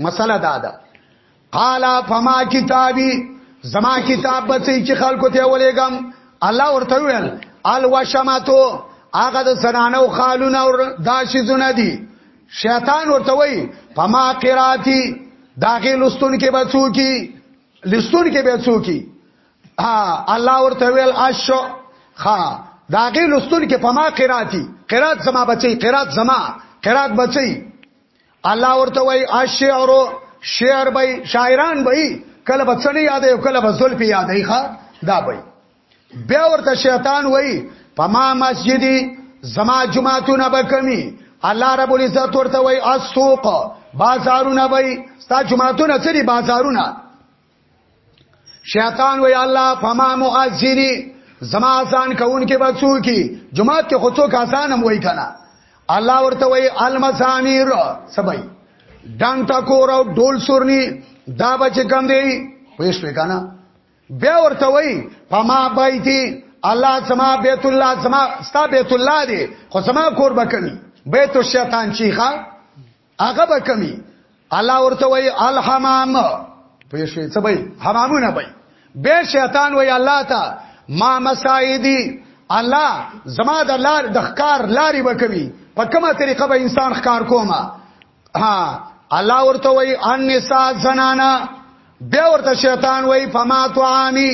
مسله دا ده قال فما کتابي زما کتاب به چې خلکو ته ولېګم الله ورته ویل الوشماتو هغه د زنانه او خالونه او دا شیزونه دي شیطان ورته وی فما قراتی داغه لستون کې بچو کی لستون کې بچو کی ها الله ورته ویل اشو خا داغه لستون کې فما قراتی قرات زما بچي قرات زما قرات بچي الله ورته وای الشعر شعر به شاعران به کله به څنګه یاد یو کله به زلفی یاد ای ښا دا به بیا ورته شیطان وای پما مسجدی زما جمعهتون به کمی الله رب العزت ورته وای السوق بازارونه به ستا جمعهتون سری بازارونه شیطان وی الله فما مؤذنی زما آسان کون کې بچو کی جمعات کې خطو کا آسان هم وای کنه الله ورته وای المسامیر سبای ډنګ ټکور او ډول سورنی دا بچ کم دی پېښ وکانا بیا ورته وای فما بایتی الله سما بیت الله سما ستا بیت الله دی خو سما کور بکنی بیت الشیطان چیخه هغه به کمی الله ورته وای الحمام په شی څه به حمامونه به به شیطان وای الله تا ما مسایدی الله زما د لار د ښکار لاري وکوي په کومه طریقه به انسان ښکار کوما ها الله ورته وای ان نساء زنانا بیا ورته شیطان وای فما طعامی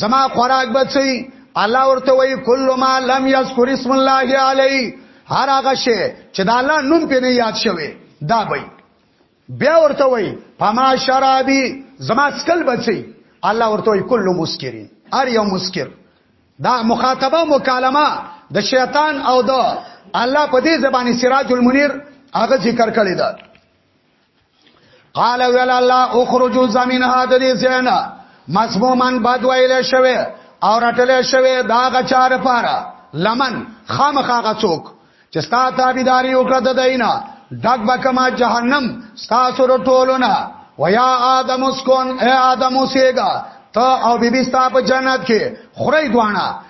زما خوراک بچي الله ورته وای کل ما لم یذکر اسم الله علی هر هغه شی چې د الله نوم په نه یاد شوی دا به بیا ورته وای فما شرابی زما سکل بچي الله ورته وای کل مسکرین ار یو مسکر دا مخاطبه مکالمه د شیطان او د الله په دې زبانی سراج المنیر هغه ذکر کړی دا قال ویل الله اخرجوا زمين هذه دي زینا مسمومن بد ویل شوی او رټل شوی دا غچار پاره لمن خامخا غڅوک چې ستا تابعداري وکړه د دینا دغ بکما جهنم ستا سره ټولونه ویا آدم اسکون اے آدم اوسېګا ته او بیبي ستا په جنت کې خړی دوانه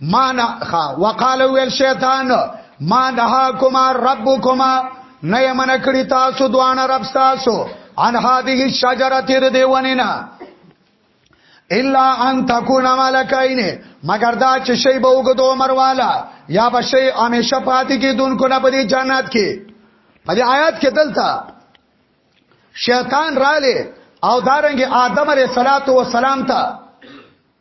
مانا خا وقال ویل شیطان ما نهاکما ربکما نه یمن کړی تاسو دوان رب تاسو ان هذه الشجره تیر دیونینا الا ان تكون ملکین مگر دا چې شی به وګدو عمر والا یا به شی همیشه پاتې کې دون کو نه په دې جنت کې په دې آیات کې دلته شیطان رااله او دارنګ آدم علیه السلام ته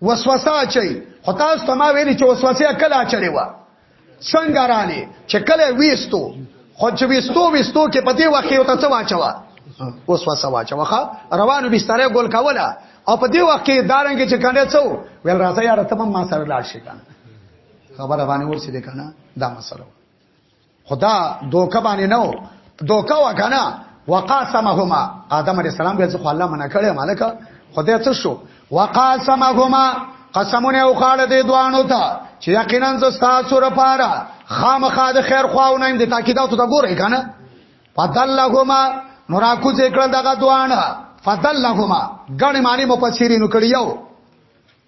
وسوسه اچي خو تاسو ته ما ویلي چې وسوسه کله اچړې و څنګه رانه چې کله ویستو خو چې ویستو ویستو کې پتی وخت یو ته څه واچوا وسوسه واچوا ښا روانو بستر ګول کوله او په دې وخت کې دارنګ چې کنده څو ویل راځه یار ته ما سره لاړ شي کنه خبره باندې ورسې ده کنه دا مسله خدا دوکه باندې نو دوکه وکنه وقاسمهما آدم علی السلام به ځکه الله منع کړی مالک خدای څه شو وقاسمهما قسمونه او خاله دې دوانو ته چې یقینا ز تاسو را پاره خامخا د خیر خواونه اند تاکیداتو ته ګورې کنه فدلهما نوراکو ذکر دغه دوانه فدلهما ګڼ معنی مفسرین کړیو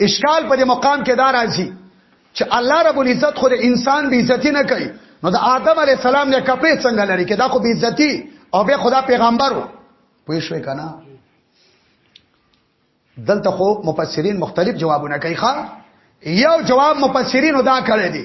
اشکال په دې مقام کې دا راځي چې الله رب العزت خو د انسان بی عزتی نه کوي نو د آدم علی السلام نه کپې څنګه لري کې دا خو بی عزتی او به خدا پیغمبر وو پوه شوې کنه دلته خو مفسرین مختلف جوابونه کوي ښا یو جواب مفسرین دا کړی دی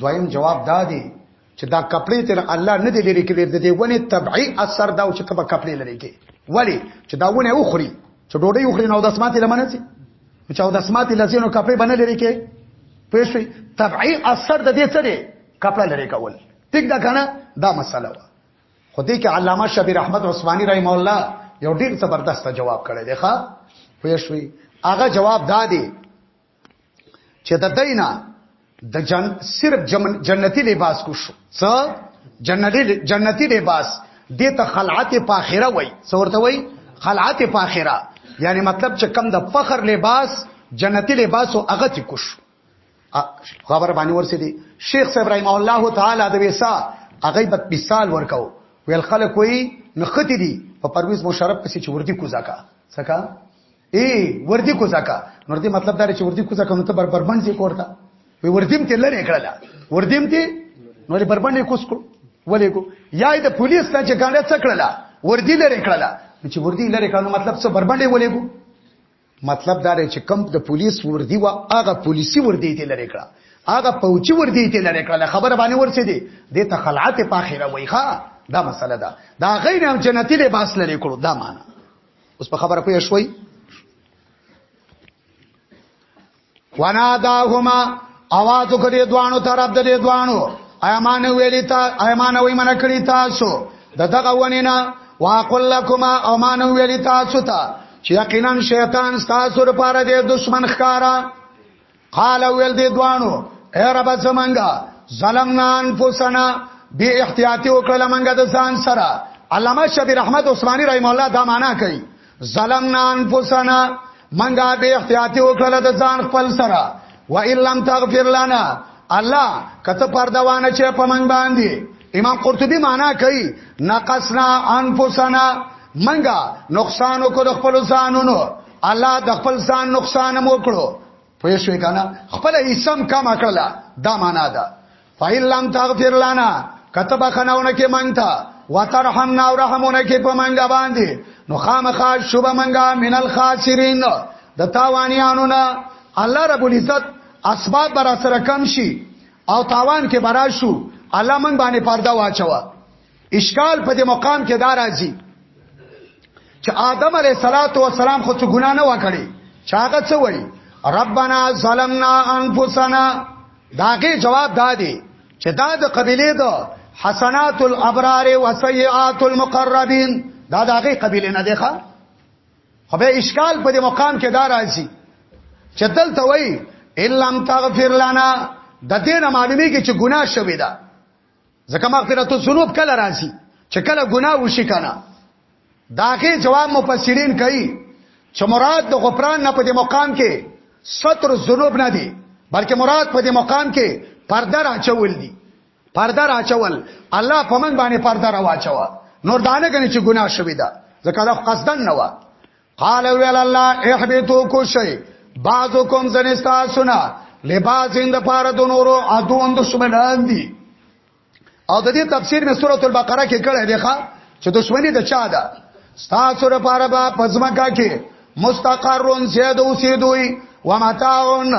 دویم جواب دا دی چې دا کپړې تر الله نه دی لري کې د دې ونې طبعي اثر دا چې کبه کپړې لري کې ولی چې دا ونه وخوري چې ډوډۍ وخوري نو د اسماتې لمنه سي چې او د اسماتې لزینو کپړې بنه لري کې پېښې طبعي اثر د دې سره کپړه لري کول ټیک دا کنه دا مسله و خو دې کې علامه شبیر احمد عثماني رحم الله یو ډیر زبردست جواب کړی دی ښا پېښې هغه جواب دا دی چې د دینا د جن صرف جنتی لباس کو شو څه جنتی جنتی لباس د ته خلعت پاخره وای څورته وای خلعت پاخره یعنی مطلب چې کم د فخر لباس جنتی لباس او هغه تی کوش خبر باندې ورسې دي شیخ صاحب رحم الله تعالی د ویسا هغه په مثال ورکاو ویل خلک وای نختی دي په پرویز مشرف پسې چې وردی کوزا کا څکا ای وردی کو زکا نور دې مطلب دا چې وردی کو زکا نو ته بر بربند سي کوړتا وی وردیم ته لری کړل وردیم ته نو لري بربند کوس کړ ولې کو یا د پولیس ته چې ګاډه څکړل وردی لری کړل چې وردی لری کړل مطلب څه بربند ولې کو مطلب دا چې کمپ د پولیس وردی وا هغه پولیسي وردی ته لری کړل هغه پوچی وردی ته لری کړل خبر باندې ورسې دي د تخلعات په اخره وای ښا دا مسله ده دا غیر هم جنتی لباس لري کړو دا معنی اوس په خبره پوه شوي وناداهما اواز کړي دوانو طرف د دې دوانو ايمان ویلی تا ايمان وای من کړی تاسو د دغه ونینا واقل لكما او مان ویلی تاسو ته چې یقینا شیطان تاسو لپاره د دشمن ښکارا قال ویل دی دوانو اے رب زمانګه ظلمنا انفسنا بی احتیاطی وکړه منګه د ځان سره علامه شبیر احمد عثماني رحم الله دا معنا کوي ظلمنا انفسنا منګه بی احتیاطی وکړه د ځان خپل سره و ان لم تغفر لنا الله کته پردوانه چې په من باندې امام قرطبي معنا کوي نقصنا انفسنا منګه نقصان کو د خپل ځانونو الله د خپل ځان نقصان مو کړو پوه شو کنه خپل حصم کم کړل دا معنا ده فإِن لَّمْ تَغْفِرْ لَنَا کتب خناونه کې مونږ ته وترحمنا ورحمونه کې په مونږه باندې نو خامخا شوب مونږه من الخاسرین د تاوانیانو نه الله رب العزت اسباب بر سره کم شي او تاوان کې براشو الله مونږ باندې پرده واچوه اشکال په دې مقام کې دا راځي چې آدم علیه صلوات و سلام خو څه ګنا نه وکړي چاغه څه وایي ربنا ظلمنا انفسنا داګه جواب دادی چې دا د قبيله دو حسنات الابرار و سيئات المقربين دا داګه قبيله نه دی ښا خو به اشکال په دې مقام کې دا راځي چې دلته وایي الا تغفر لنا د دې نه معلومیږي چې ګناه شوې ده ځکه مغفرت الذنوب کله راځي چې کله ګناه وشي کنه داغه جواب مفسرین کوي چې مراد د غفران نه په دې مقام کې ستر ذنوب نه دي بلکې مراد په دې مقام کې پرده راچول دي پرده راچول الله په من باندې پرده راواچوا نور دانه کني چې ګناه شوی ده ځکه دا قصدن نه و قال ویل الله احبتو کو شي بعضو کوم زنستا سنا لباس اند پاره د نورو ادوند دشمنان دي او د دې تفسیر مې سورۃ البقره کې کړه دی ښا چې دشمنی د چا ده ستاسو لپاره به پزماکا کې مستقرون زیاد اوسېدوي و متاون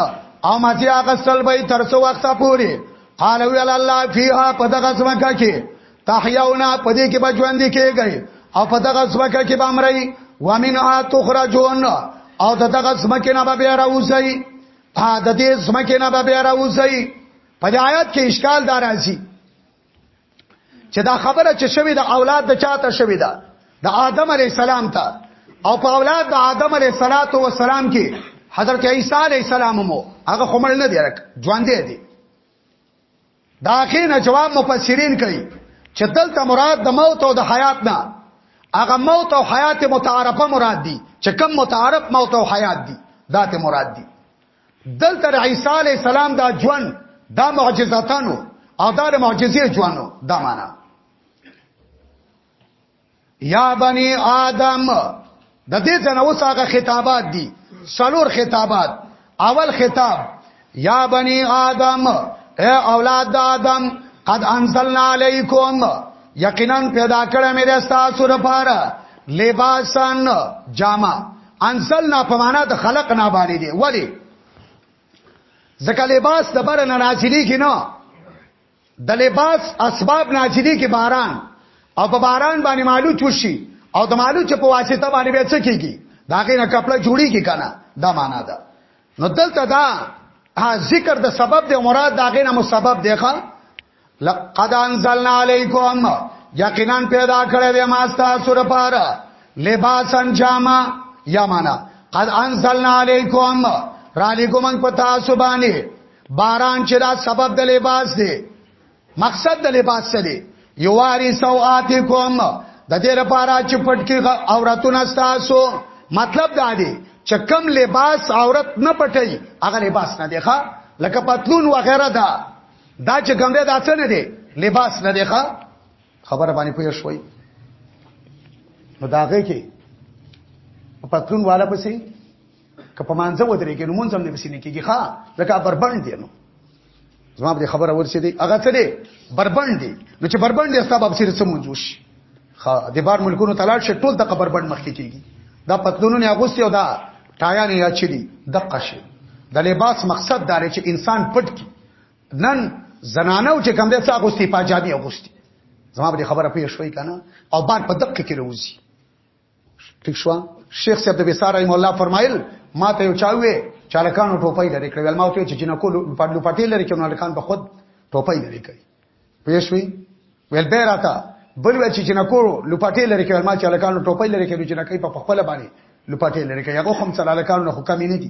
او متیا غسل به تر څو وخت پوري قال ویل الله فیها پدغه زمکا کې تحیاونا پدې کې به ژوند کېږي او په دغه ځمکه کې به مري ومنها تخرجون او دغه ځمکه نه به بیا راوځي ها د دې ځمکه نه به بیا راوځي په آیات کې اشکال دار راځي چې دا خبره چې شوی د اولاد د چاته شوی ده د آدم علی السلام ته او په اولاد د آدم علی صلوات و سلام کې حضرت عیسی علی السلام مو هغه خمل نه دی راک ژوند دی دا غي نه جواب مفسرین کوي چې دلته مراد د موت او د حیات نه هغه موت او حیات متعارفه مراد دي چې کم متعارف موت او حیات دي دا ته مراد دي دلته عیسی علی السلام دا ژوند دا معجزاتانو او دا معجزې ژوندو دا معنا یا بنی آدم د دې ځنه اوس هغه خطابات دي څلور خطابات اول خطاب یا بنی آدم اے اولاد آدم قد انزلنا علیکم یقینا پیدا کړم مې راستا سره پاره لباسن جامه انزلنا په معنا د خلق نه باندې دی ولی ځکه لباس د بر نه نازلېږي نه د لباس اسباب نازلې کې باران او په باران باندې مالو چوشي او د مالو چې په واسطه باندې به څه کیږي دا غي نه کپړه جوړیږي کنه دا معنا ده نو دلته دا ذکر د سبب د مراد دا غي نه مو سبب دی ښا لقد انزلنا علیکم یقینا پیدا کړی دی ما تاسو لپاره لباسن جامه یا معنا قد انزلنا علیکم را لګوم پتا سبانه باران چې دا سبب د لباس دی مقصد د لباس څه دی یواری سوآتکم د دې لپاره چې پټکی عورتونه تاسو مطلب دا دی چې کم لباس عورت نه پټي هغه لباس نه دی ښا لکه پتلون وغیرہ دا دا چې ګمره دا څه نه دی لباس نه دی ښا خبر باندې پوه شوي نو داغه کې پتلون والا پسې که په مانځه ودرېږي نو مونږ هم نه بسینه کیږي ښا ځکه بربند دي نو زما به خبره ورسې دي هغه څه دي بربند دي نو چې بربند دي ستاسو به سره سمون جوش ښا د بار ملکونو تلاړ شي ټول د بربند مخ کې کیږي دا پتلونونه اغوستي او دا ټایان یا چي دي دقه شي د لباس مقصد دا لري چې انسان پټ کی نن زنانو چې کوم دې څه اغوستي پاجابي اغوستي زما به خبره پوه شوي کنه او بار په دقه کې روزي ټیک شو شیخ صاحب د بیسار رحم الله فرمایل ما ته یو چاوي چالکانو ټوپۍ لري کړل ما ته چې جنکو پړلو پټي لري کړي نالکان په خود ټوپۍ لري کوي پېښوي ویل به راته بل ویل چې جنکو لوپټي لري کړل ما چالکانو ټوپۍ لري کړي جنکې په خپل باندې لوپټي لري کړي هغه هم چالکانو نه حکم نه دي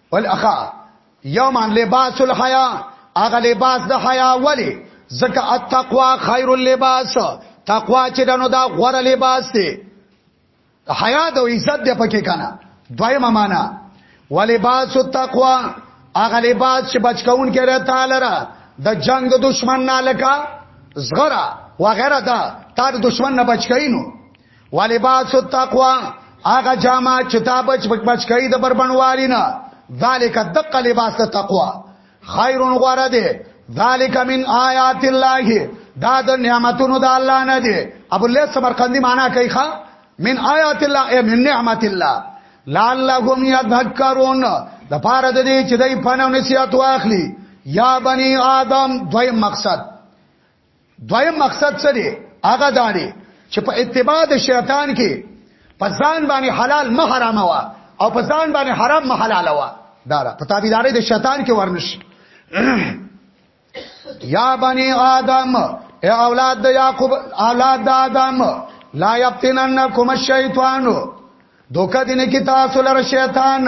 ول اخا یوما لباس الحیا اغه لباس د حیا ولی زکه التقوا خیر اللباس تقوا چې دنو دا غوړه لباس دی حیا د عزت دی پکې کنه دویمه معنا ولباس التقوا اغه لباس چې بچکون کې رته تعالی را د جنگ د دشمن نه لکا زغرا وغیرہ دا تا د دشمن نه بچ کینو ولباس التقوا هغه جامه چې تا بچ بچ بچ کوي د بربنوالي نه ذالک دق لباس التقوا خیر غره دی ذالک من آیات الله دا د نعمتونو د الله نه دی ابو الله سمرقندی معنا کوي ښا من آیات الله من نعمت الله لعلهم یذکرون د پاره د دې چې دای په نو نصیحت واخلي یا بنی آدم دوی مقصد دویم مقصد څه دی هغه دا دی چې په اتباع د شیطان کې په ځان باندې حلال مه حرام وا او په ځان باندې حرام مه حلال وا دا را په تابعداري د شیطان کې ورنش یا بنی آدم اے اولاد د یعقوب اولاد د آدم لا یفتننکم الشیطان دوکه دین کی تاسو لره شیطان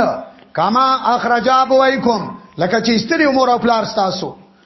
کما اخرج ابویکم لکه چې استری عمر او پلار تاسو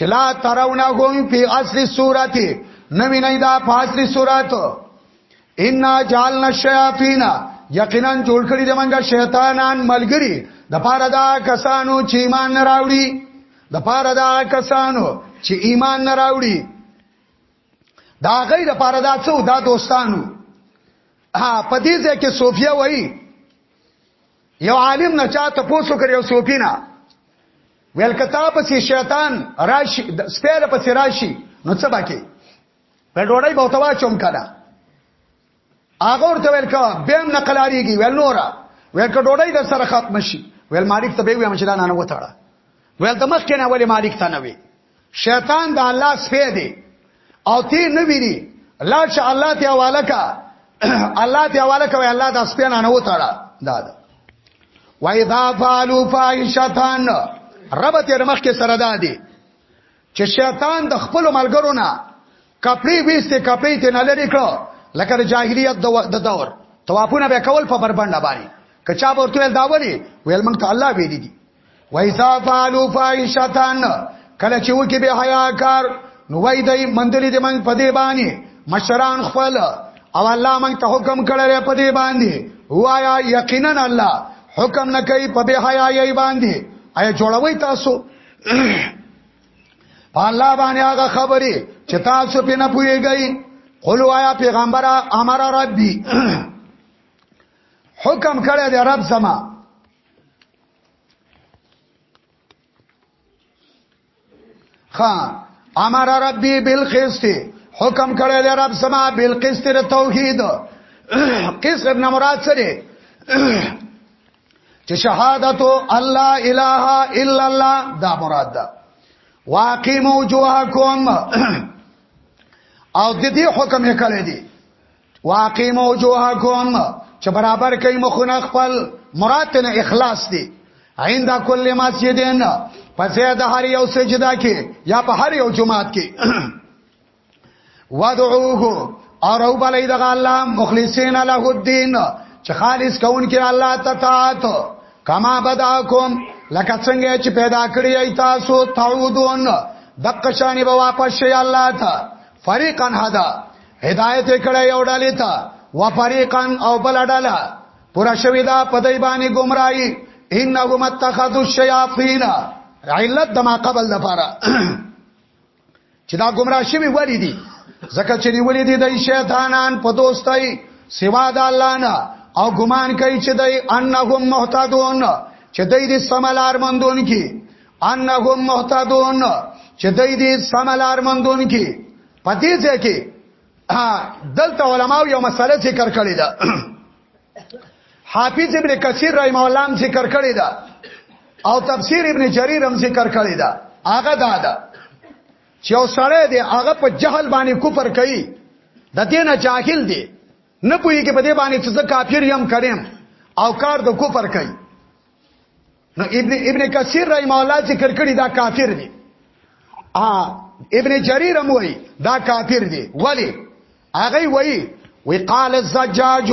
چلا ترونهم فی اصل صورت نوی نه دا په اصل صورت ان جعلنا الشیاطین یقینا جوړ کړی د منګه شیطانان ملګری د پاره دا کسانو چې ایمان نه راوړي د پاره دا کسانو چې ایمان نه راوړي دا غي د پاره دا څو دا دوستانو ها پدې ځکه صوفیا وایي یو عالم نه چاته پوسو کړ یو صوفینا ویل کتا پسې شیطان راشي سپیر پسې راشي نو څه باکې په ډوړی به توا چوم کړه هغه ورته ویل کا بیم نقلاریږي ویل نورا ویل کا ډوړی د سره ختم شي ویل مالک ته به ویم چې دا نه وتاړه ویل د مخ کنه ولی مالک ته نه وی شیطان د الله سپی دی او تی نه ویری لا چې الله ته حواله کا الله ته حواله کوي الله د سپی نه نه وتاړه دا ده وایذا فعلوا فاحشتان رب تیر مخ کې سره دادی چې شیطان د خپل ملګرو نه کپړې وېسته کپړې ته نه لري کړو لکه د جاهلیت د دور توافونه به کول په بربنده باندې کچا ورته ویل داوري ویل مونږ ته الله ویلي دي وایذا فعلوا فاحشتان کله چې وکی به حیا کار نو وای دای مندلې دې من پدې باندې مشران خپل او الله من ته حکم کړل پدې باندې وایا یقینا الله حکم نه کوي په به حیا یې باندې آیا جوړوي تاسو په الله باندې هغه خبرې چې تاسو په نه پويږئ قل وایا پیغمبر امر ربي حکم کړی دی رب سما خا امر ربي بالقسط حکم کړی دی رب سما بالقسط د توحید قسط ابن مراد سره چې شهادت الله اله الا الله دا مراد ده واقیم وجوهکم او د دې حکم یې کړی دی واقیمو وجوهکم چې برابر کوي مخونه خپل مراد ته اخلاص دی عند کل مسجدن پسې د هر یو سجدا کې یا په هر یو جماعت کې ودعوه اور او بلای دغه الله مخلصین له الدين چې خالص کون کې الله تطاعت کما بداکم لکه څنګه چې پیدا کړی ای تاسو تعودون دقشانی به واپس شي الله ته فریقا هدا هدایت کړه یو ډالې ته وفریقا او بل ډاله پورا شوی دا پدای باندې گمراهی انهم اتخذوا الشیاطین علت د ما قبل لپاره چې دا گمراه شوی وری دي زکه چې نیولې دي د شیطانان په دوستۍ سوا د الله نه او ګمان کوي چې دای انهم محتدون چې دای دې سملار مندون کی انهم محتدون چې دای دې سملار مندون کی په دې ځای کې دلته علما یو مسله ذکر کړې ده حافظ ابن کثیر رحم الله هم ذکر کړې ده او تفسیر ابن جریر هم ذکر کړې ده هغه دا ده چې او سړی دی هغه په جهل باندې کفر کوي د دې نه جاهل دی نه پوهیږي په دې باندې چې زه کافر یم کریم او کار د کفر کوي نو ابن ابن کثیر رحم الله ذکر کړی دا کافر دی ا ابن جریر هم وای دا کافر دی ولی هغه وای وی قال الزجاج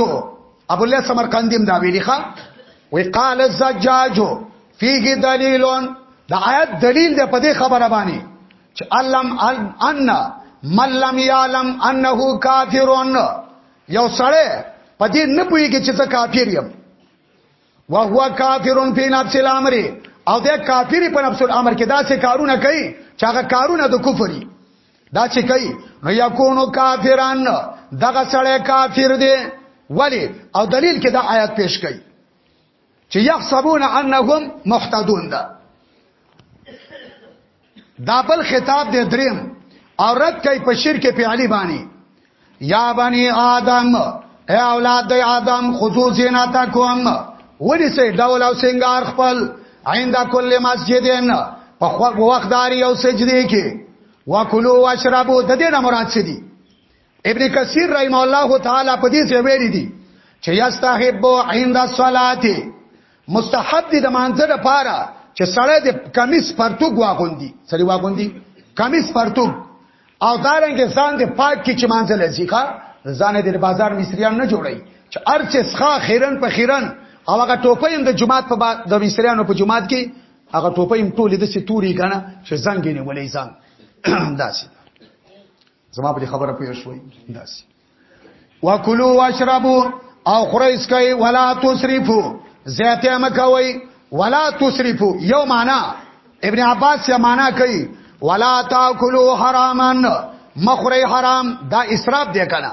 ابو الله سمرقندی هم دا ویلی ښا وی قال الزجاج فيه دلیل دا آیت دلیل دی په دې خبره باندې چې علم ان من لم يعلم انه کافرون یو سړی په دې نه پوهیږي چې ته کافر یم وهو کافر فی نفس الامر او د کافر په نفس الامر کې دا څه کارونه کوي چې هغه کارونه د کفري دا چې کوي نو یکونو کافران دغه سړی کافر دی ولی او دلیل کې دا آیات پیش کړي چې یحسبون انهم محتدون ده دا بل خطاب دی دریم او رد کوي په شرک په علی باندې یا بنی آدم اے اولاد دی آدم خذو زینتکم ونی سه ډول او سنگار خپل عند کل مسجدن په وخت داری او سجدی کې وکلو واشربو د دې نه مراد څه دي ابن کثیر رحم الله تعالی په دې ځای ویلي دي چې یستحب عند الصلاه مستحب دي د مانځه لپاره چې سړی د کمیس پرتوګ واغوندي سړی واغوندي کمیس پرتوګ او دارنګ ځان د پاک کې چې مانځه لسی ښا ځان د بازار مصریان نه جوړي چې ارچ ښا خیرن په خیرن او هغه ټوپې د جمعات په د مصریانو په جمعات کې هغه ټوپې ټولې د ستوري کنه چې زنګ نه ولې ځان داسې زما په خبره پوه شوي داسي وکلو واشربو او خوري اسکي ولا تسرفو زیاته مکوي ولا تسرفو یو معنا ابن عباس یا معنا کوي ولا تاکلوا حراما مخری حرام دا اسراف دی کنه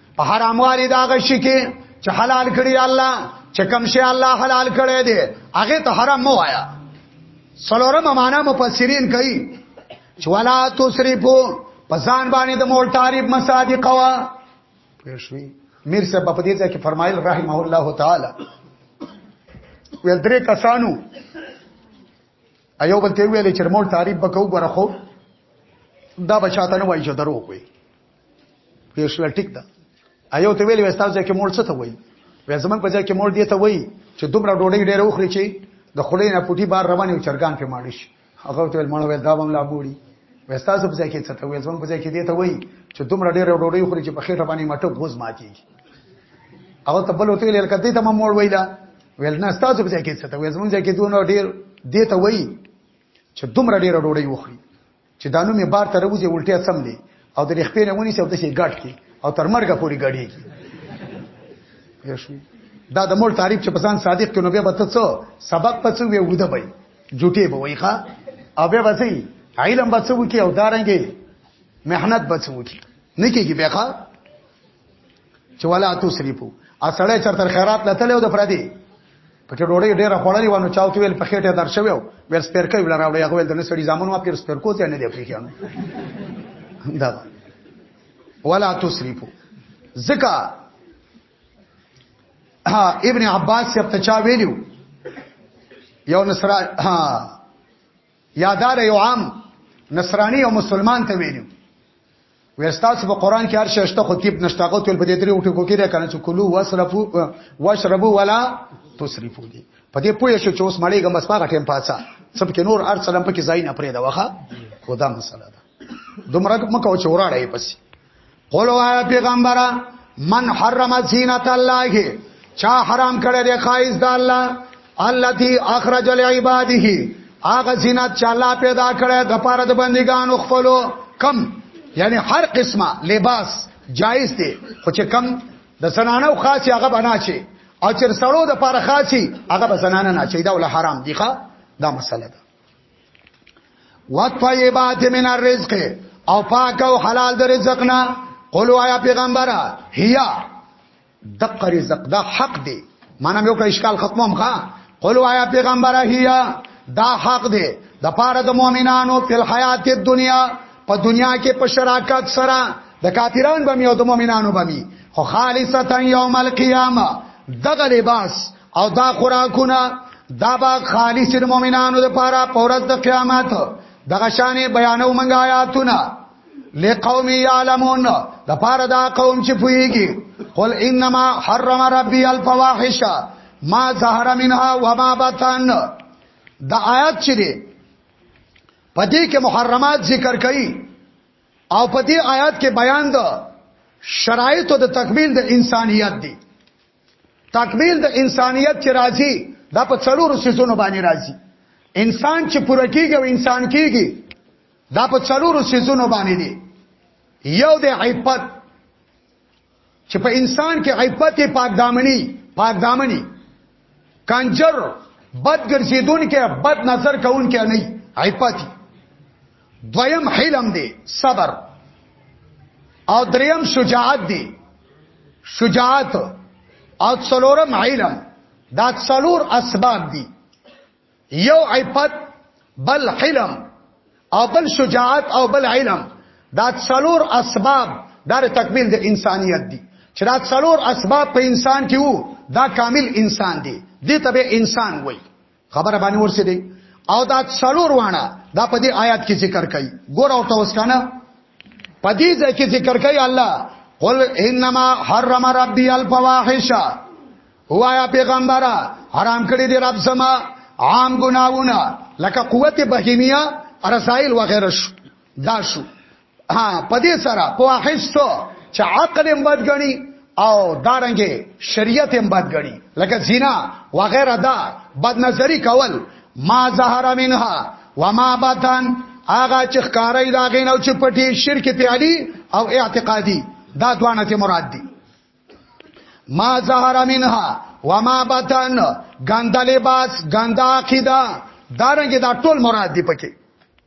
په حراموالي دا غشي کې چې حلال کړی الله چې کوم شی الله حلال کړی دی هغه ته حرام مو وایا سلورم معنا مفسرین کوي چې ولا تسرفو پسان باندې د مول تعریف مصادق وا پښوی میر صاحب په دې ځای کې فرمایل رحمه الله تعالی ویل درې کسانو ایو بل ته ویل چې مول تعریف وکاو غره خو دا بچاته نه وایي چې دروغ وي پیښل ټیک ده ایو ته ویلې وستا ځکه مول څه ته وای وې زمون په ځای کې مول دی ته وای چې دومره ډوډۍ ډېر وخوري چې د خولې نه پټي بار روان یو چرګان په ماړی شي هغه ته مړ وې دا بم لا بوړي وستا څه په ځای کې څه ته وې زمون په ځای کې دی ته وای چې دومره ډېر ډوډۍ وخوري چې په خېټه باندې مټه غوز ماتي هغه ته بل وته ویل کته ته مول ویلا ویل نه ستاسو په ځای کې څه ته وې زمون ځای کې دوه ډېر دی ته وای چې دومره ډېر ډوډۍ وخوري چې دا نو مې بار ته روزي الټیا سم لې او د لخپې نه ونی سو د شي ګاټ کی او تر مرګه پوری ګاډي کی دا د مول تعریف چې پسان صادق کې نو به بته څو سبق پڅو وی وده بای جوټي به وای ښا او به بچي علم بچو کی او دارنګي مهنت بچو کی نه کیږي به ښا چې ولا تسریفو ا سړی چرته خیرات لته له د پردي پکې ډوړې ډېره خوړلې وانه چاو ته ویل په خېټه در شوی ویل سپیر کوي ولا راوړې هغه ویل د نسړي زامن ما پیر سپیر کوته نه دی پریخانو دا ولا تسریفو زکا ابن عباس یې ته چا ویلو یو نصرا ها یا دا د یو عام نصرانی او مسلمان ته ویلو وستاسو په قران کې هر شی شته خو تیب نشته هغه تل په دې درې وټو کې راکنه چې کلو واسرفو واشربو ولا تصرفو دي په دې پوه شو چې اوس مړې ګم بس پاګه ټیم پاتسا سب کې نور ارسلم په کې ځای نه پرې دا وخه خدا مسله ده دومره مکه او چوراړې پسې قول وایا پیغمبره من حرم زینت الله چا حرام کړی دی خایز د الله التي اخرج لعباده هغه زینت چې الله پیدا کړی د پاره د بندګانو خپلو کم یعنی هر قسمه لباس جایز دی خو چې کم د سنانو خاصي هغه بنا شي او چې سړو د پاره خاصي هغه به سنانه نه شي دا ول حرام دی ښا دا مسله ده وطیبات من الرزق او پاک او حلال د رزق نه قول وایا پیغمبره هيا دق رزق دا حق دی معنی مې وکړ اشکال ختموم ښا قول وایا پیغمبره هيا دا حق دی د پاره د مؤمنانو په حیات دنیا په دنیا کې په شراکت سره د کافرانو بمی او د مؤمنانو بمی خو خالصتا یوم القیامه دغه لباس او دا خوراکونه دا با خالص المؤمنانو د پاره پورز د قیامت دغه شانې بیانو منګ آیاتونه لقوم یعلمون د پاره دا قوم چې پويږي قل انما حرم ربي الفواحش ما ظهر منها وما بطن دا آیات چې دی پدې کې محرمات ذکر کړي او پدې آیات کې بیان ده شرایط د تکمیل د انسانیت دی تکمیل د انسانیت چې راځي دا په څلورو سيزونو باندې راځي انسان چې پوره کیږي او انسان کیږي دا په څلورو سيزونو باندې دي یو د عفت چې په انسان کې عفت پاک دامنی پاک دامنی کنجر بد ګرځیدون کې بد نظر کون کې نه عفت دویم حلم دی صبر او دریم شجاعت دی شجاعت او څلورم علم دا څلور اسباب دي یو عفت بل حلم او بل شجاعت او بل علم دا څلور اسباب دار تکمیل د انسانیت دي چې دا څلور اسباب په انسان کې وو دا کامل انسان دی دې ته انسان وایي خبره باندې ورسې دی او دا څلور وانه دا په دې آیات کې ذکر کړي ګور او توس کنه په دې ځای کې ذکر کړي الله قل انما حرم ربي الفواحش وایا پیغمبره حرام کړی دی رب سما عام ګناونه لکه قوت بهیمیه رسائل وغیرہ شو دا شو ها په دې سره په اخستو چې عقل هم بد غني او دارنګي شریعت هم بد غني لکه زنا وغیرہ دا بد نظری کول ما ظهر منها وما بطن هغه چې ښکارای دا غین او چې پټي شرک پیالي او اعتقادي دا دوانه ته مراد دي ما ظهر منها وما بطن غنده لباس غنده عقیده دارنګي دا ټول مراد دي پکې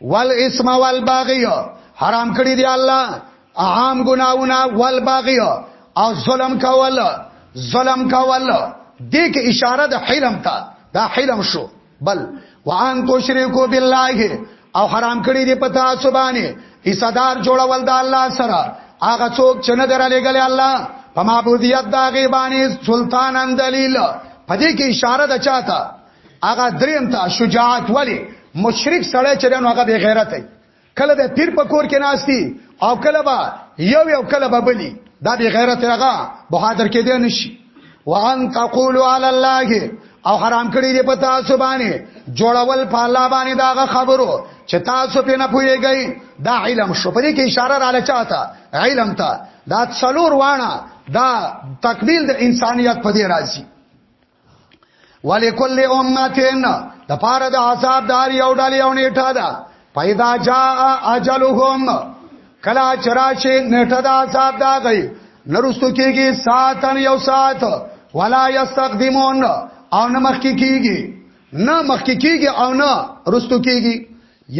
والاسم والباغی حرام کړی دی الله عام ګناونه والباغی او ظلم کول ظلم کول دې کې اشاره د حلم ته دا حلم شو بل وان تو شریکو بالله او حرام کړی دی پتا سبانه حصدار جوړول د الله سره هغه څوک چې نه درلې غلې الله په معبودیت دا غیبانی سلطانان دلیل پدې کې اشاره د چاته هغه دریم ته شجاعت ولی مشرک سړی چې نو هغه بی غیرت دی کله به پیر په کور کې ناشتي او کله به یو یو کله به بلی دا بی غیرت هغه بهادر کې دی نشي وان تقولوا علی الله او حرام کړی دی په تاسو باندې جوړول په الله باندې داغه خبرو چې تاسو په نه پويږئ دا علم شو په دې کې اشاره را لچاته علم ته دا څلور وانه دا تکمیل د انسانیت په دې راځي ولکل امتین د پاره د عذاب دار یو ډل یو نیټه ده پیدا جاء اجلهم کلا چراشی نیټه د عذاب دا گئی نرستو کیږي ساتن یو سات ولا یستقدمون او نه مخ کیږي نه مخ کیږي او نه رستو کیږي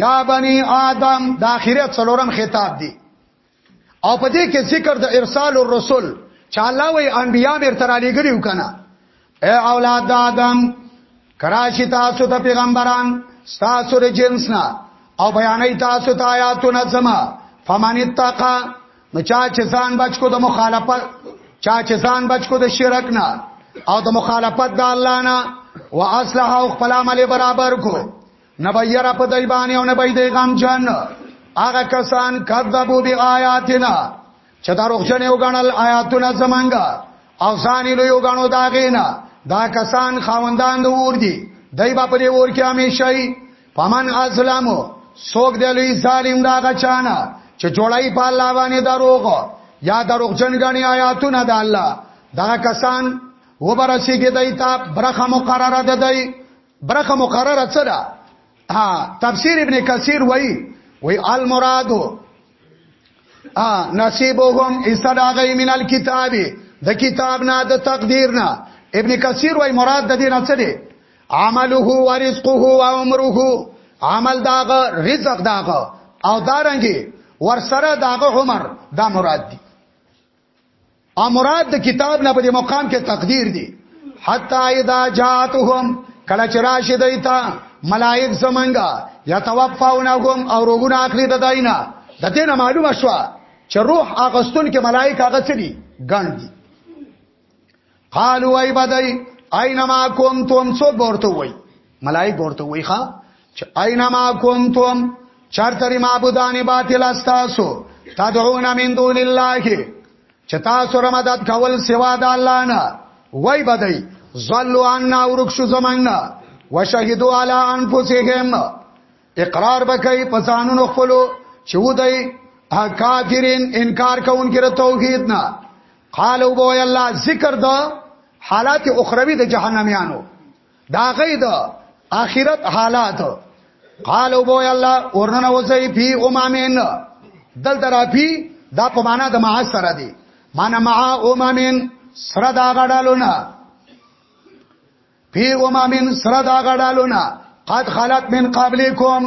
یا بنی آدم د اخرت څلورم خطاب دی او په دې کې ذکر د ارسال الرسل چې الله وی انبیا مر تر علی ګریو کنه اے اولاد آدم کراشی تاسو ته پیغمبران تاسو ر جنس نه او بیانې تاسو ته آیاتونه زما فمن اتقا نو چا چې ځان بچ کو د مخالفت چا چې ځان بچ کو د شرک نه او د مخالفت د الله نه واصلح او خپل عمل برابر کو نه به یرا په دای باندې او نه به دای غم جن هغه کسان کذبوا بیااتنا چې دا روښنه وګڼل آیاتونه زمانګه او ځان لوی وګڼو دا غینا دا کسان خاوندان د ور دي دای په دې ور کې همیشئ پمن اسلامو سوګ دی لوی ظالم دا غچانا چې جوړای په الله باندې دروغ یا دروغ جن غنی آیاتونه د الله دا کسان وبرسیږي دای ته برخه مقرره ده دی برخه مقرره څه ده ها تفسیر ابن کثیر وای وای المراد ا نصیبهم استداغی من الكتاب د کتاب نه د تقدیر نه ابن کثیر وای مراد د دې نه څه دی عمله و رزقه و عمره عمل داغه رزق داغه او دارنګي ورسره داغه عمر دا مراد دی او مراد د کتاب نه په دې مقام کې تقدیر دی حتا اذا جاتهم کله چې راشي دیتا ملائک زمنګا یتوفاونهم او روغونه اخلي د داینا د دې نه معلومه شو چې روح اغستون کې ملائک هغه څه دي ګڼ دي قالو ای بدای اينما کنتم څوک ورته وای ملائک ورته وای ښا چې اينما کنتم چرتری معبودان باطل استاسو تدعون من دون الله چې تاسو رمضان کول سوا د الله نه وای بدای زلوا عنا ورخصو زمانہ وشهدوا على انفسهم اقرار بکای په ځانونو خپل چې ودی کافرین انکار کوونکې د توحید نه قالو بو الله ذکر دا حالات اخروی د جهنميانو دا غي دا اخرت حالات قالو بو الله ورنه وځي پی امامین دل ترا پی دا په معنا د معاص سره دی معنا مع امامین سره دا غډالونه فی امامین سره دا غډالونه قد خلت من قبلکم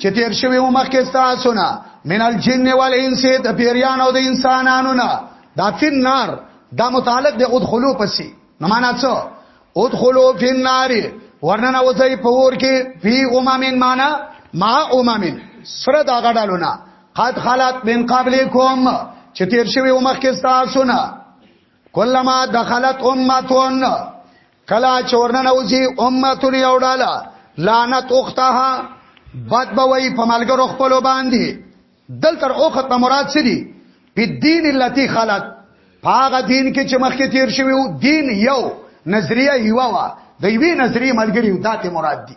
چې تیر شوی و مخکې تاسو نه من الجن والانس د پیریان او د انسانانو نه دا فی النار دا متعلق د ادخلوا پسې نو معنا څه ادخلوا فی النار ورننه وځي په ور کې فی امامین معنا ما امامین سره دا غډالونه قد خلت من قبلکم چې تیر شوی و مخکې تاسو نه کلمہ دخلت امتون کلا چورنن اوزی امتون یو ډالا لعنت اختها بد بوي په ملګرو خپل باندې دل تر اوخت په مراد سړي په دین التي خلت پاغه دین کې چې مخکې تیر شوی وو دین یو نظریه یو وا د یوې نظریه ملګری ذات مراد دي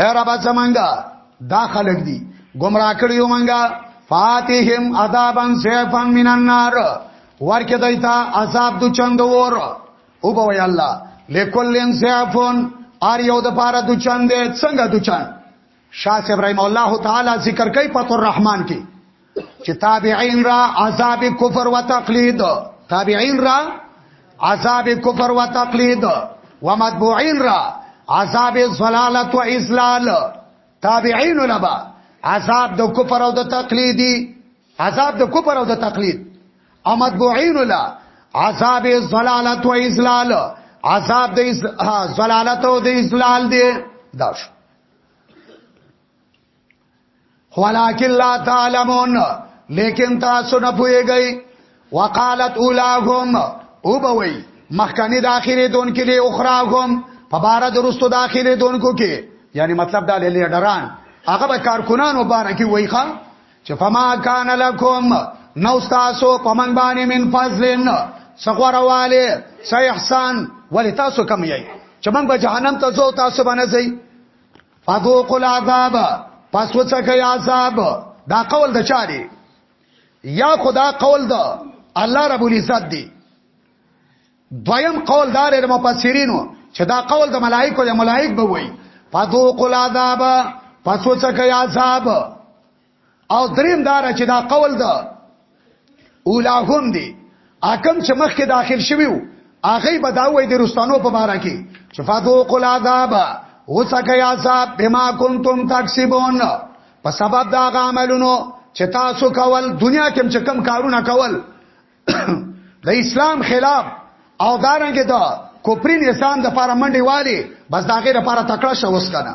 اے رب زمانګه دا خلق دي گمراه کړیو منګه فاتهم عذابن سیفا من النار ورکه دایتا عذاب دو چند ور او بو یا الله لکلن سیفون ار یو د پاره دو چند څنګه دو چند شاه ابراهیم الله تعالی ذکر کوي پتور رحمان کې چې تابعین را عذاب کفر و تقلید تابعین را عذاب کفر و تقلید و متبوعین را عذاب ضلالت و اذلال تابعین لبا عذاب د کفر او د تقلیدی عذاب د کفر او د تقلید او متبوعین لا عذاب ضلالت و اذلال عذاب د ضلالت او د اذلال دی داش ولکن لا تعلمون لیکن تاسو نه پويږئ وقالت اولاهم او بوي مخکنی د اخیری دون کې له اخراهم په بار د رستو د اخیری دون کو کې یعنی مطلب دا لیډران هغه به کارکونانو بار کې وای خان چې فما کان لکم نو تاسو په من باندې من فضلن سغورواله سې احسان ولې تاسو کم یې چې من به جهنم ته ځو تاسو باندې ځئ فذوق العذاب پس وڅکه عذاب دا قول د چا دی یا خدا قول دا الله رب العزت دی دویم قول دار د مفسرینو چې دا قول د ملائکو د ملائک به وای فذوق العذاب پس وڅکه عذاب او دریم دار چې دا قول ده اولاهم دی اکم چې مخ کې داخل شوی وو هغه به دا وای د رستانو په بارا کې چې فاتو قل عذاب وسکه یا صاحب بما کنتم تکسبون په سبب دا عملونو چې تاسو کول دنیا کې چې کم کارونه کول د اسلام خلاف او دارنګ دا کوپرین انسان د پاره منډي والی بس داګه لپاره تکړه شوس کنه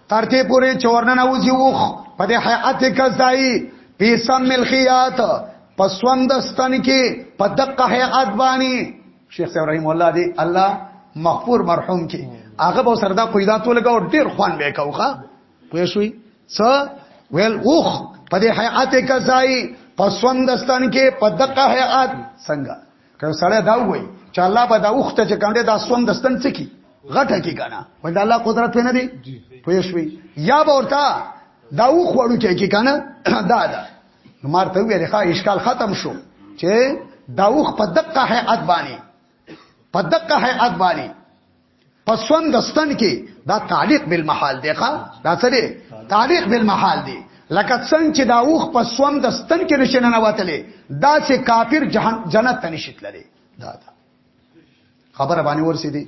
ترته پوری چورنه نوځي وخ په دې حیات کزای پیسم ملخیات پسوند ستن کې په دقه حیات باندې شیخ صاحب رحم الله دی الله مغفور مرحوم کې هغه به سردا قیدا تو لګاو ډیر خوان به کاوخه پوه شوي څه ویل اوخ په دې حیات کزای پسوند ستن کې په دقه حیات څنګه که سړی دا وای چې الله به دا وخته چې کنده دا سوند دستن سکی غټه کی کنه وای دا الله قدرت پې نه دی پوه شوې یا به ورته دا و خوړو کې کی کنه دا دا نو مارته ویل ښه اشکال ختم شو چې دا وخ په دقه هيئت باندې په دقه هيئت باندې پسوند ستن کې دا تعلیق بالمحال دی ښا دا څه دی تعلیق بالمحال دی لکه څنګه چې دا اوخ پسوند ستن کې نشنه نه وتلې دا چې کافر جنت ته نشیت لري دا دا خبره باندې ورسې دي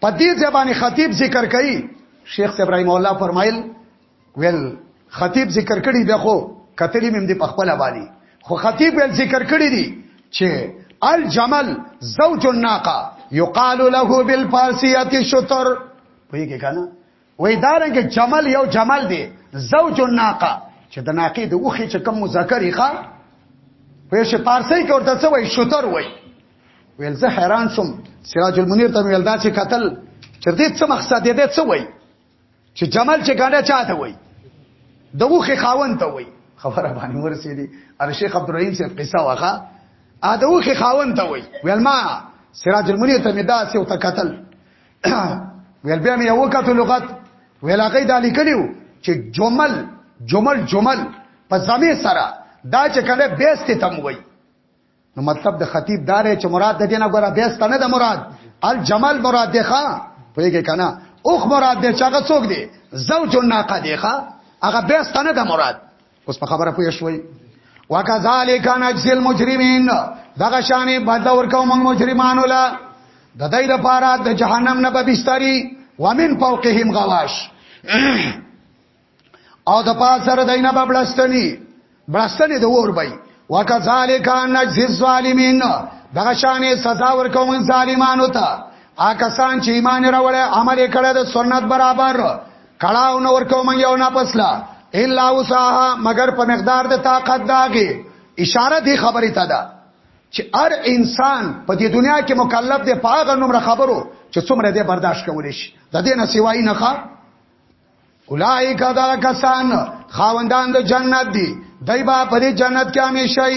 په دې ځبانه خطیب ذکر کوي شیخ ابراهیم الله فرمایل ویل خطیب ذکر کړی بیا خو کتلی مم دې په خپل باندې خو خطیب ویل ذکر کړی دی چې الجمل زوج الناقه یقال له بالفارسیه شطر پوهیږي کنه وای دارنګ جمل یو جمل دی زوج الناقه چې د ناقې د اوخي چې کم مذکر یې ښا په شي پارسي کې ورته څه وای شطر وای ویل زه حیران شوم سراج المنیر ته ویل دا چې قتل چې دې څه مقصد دې څه وای چې جمل چې ګنده چاته وای د وخه خاون ته وای خبره باندې ورسېدي ار شیخ عبدالرحیم صاحب قصه واخه ا د وخه خاون ته وای ویل ما سراج المنیر ته مدا سي او تکتل ویل بیا مې یو کتو لغت ویل هغه د لیکلو چې جمل جمل جمل په زمي سره دا چې کله بیست تم وای نو مطلب د خطیب دار چې مراد د دینه ګره بیسته نه د مراد الجمال مراد دی ښا پوهیږي کنه اوخ مراد دی چې هغه څوک دی زوج الناقه دی ښا هغه بیسته نه د مراد اوس په خبره پوه شوي وکذالک نجزل مجرمین دغه شانې بدل ورکو موږ مجرمانو لا د دې لپاره د جهنم نه به بستری ومن فوقهم غواش او د پاسره دینه په بلستنی بلستنی د ور بای وکذالک نجز الظالمین دا شانې سزا ورکوم ظالمانو ته آکسان چې ایمان راوړل عمل کړه د سنت برابر کړهو نو ورکوم یو نه پسلا الا وساها مگر په مقدار د طاقت داږي اشاره دی خبره ته ده چې هر انسان په دې دنیا کې مکلف دی په هغه نومره خبرو چې څومره دې برداشت کولی شي د دې نه سیوای نه ښه اولائک دا کسان خاوندان د جنت دي دای با په دې جنت کې همیشئ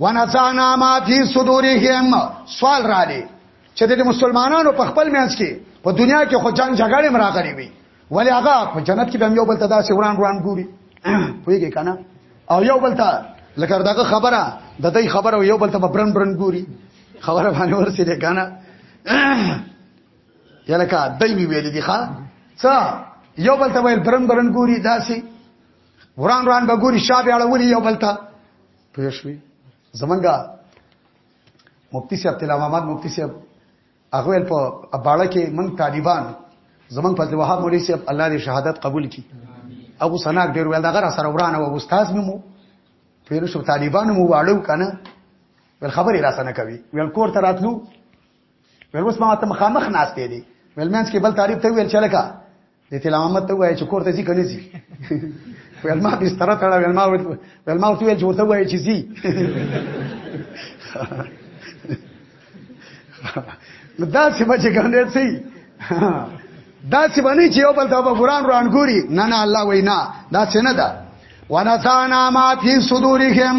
ونزعنا ما فی صدورهم سوال را لې چې د مسلمانانو په خپل منځ کې په دنیا کې خو جنگ جګړې مراغلي وي ولی هغه په جنت کې به یو بل ته داسې وران وران ګوري پوهیږي کنه او یو بل ته لکه دغه خبره د دې خبره یو بل ته برن برن ګوري خبره باندې ورسېده کنه یلکه دای وی ویل دي ښا څا یو بل ته ویل برن برن ګوري داسي وران وران به ګوري شابه اړولي یو بل ته پېښوي زمونږه مفتی صاحب تل محمد مفتی صاحب هغه په اباړه کې من طالبان زمون فضل وهاب مولوی صاحب الله دې شهادت قبول کړي ابو سناک ډیر ول دغه سره ورانه او استاد مو پیر شو طالبان مو واړو کنه ول خبرې را سره کوي ول کور ته راتلو ول اوس ما ته مخامخ ناشته دي ول مینس کې بل تعریف ته ویل چې لکه د تل محمد ته وایي چې کور ته ځي کنه ځي ول ما بستر ته ول ما ول ما ته ویل چې ورته وایي چې ځي دا چې ما چې ګندې سي دا چې باندې چې یو بل ته په قران روان ګوري نه نه الله وینا دا څنګه ده ونسانا ما فی صدورهم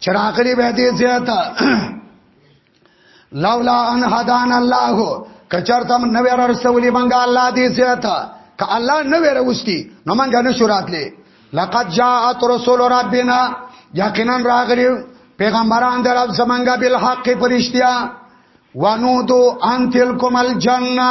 چراغلی به دې زیاته لولا ان هدان الله کچرته من نوې رسولې مونږه الله دې زیاته ک الله نوې راوستي نو مونږه نشو راتلې لقد جاءت رسول ربنا یقینا راغلی پیغمبران در رب زمونږه بالحق پرشتیا ونودو ان تلکم الجنه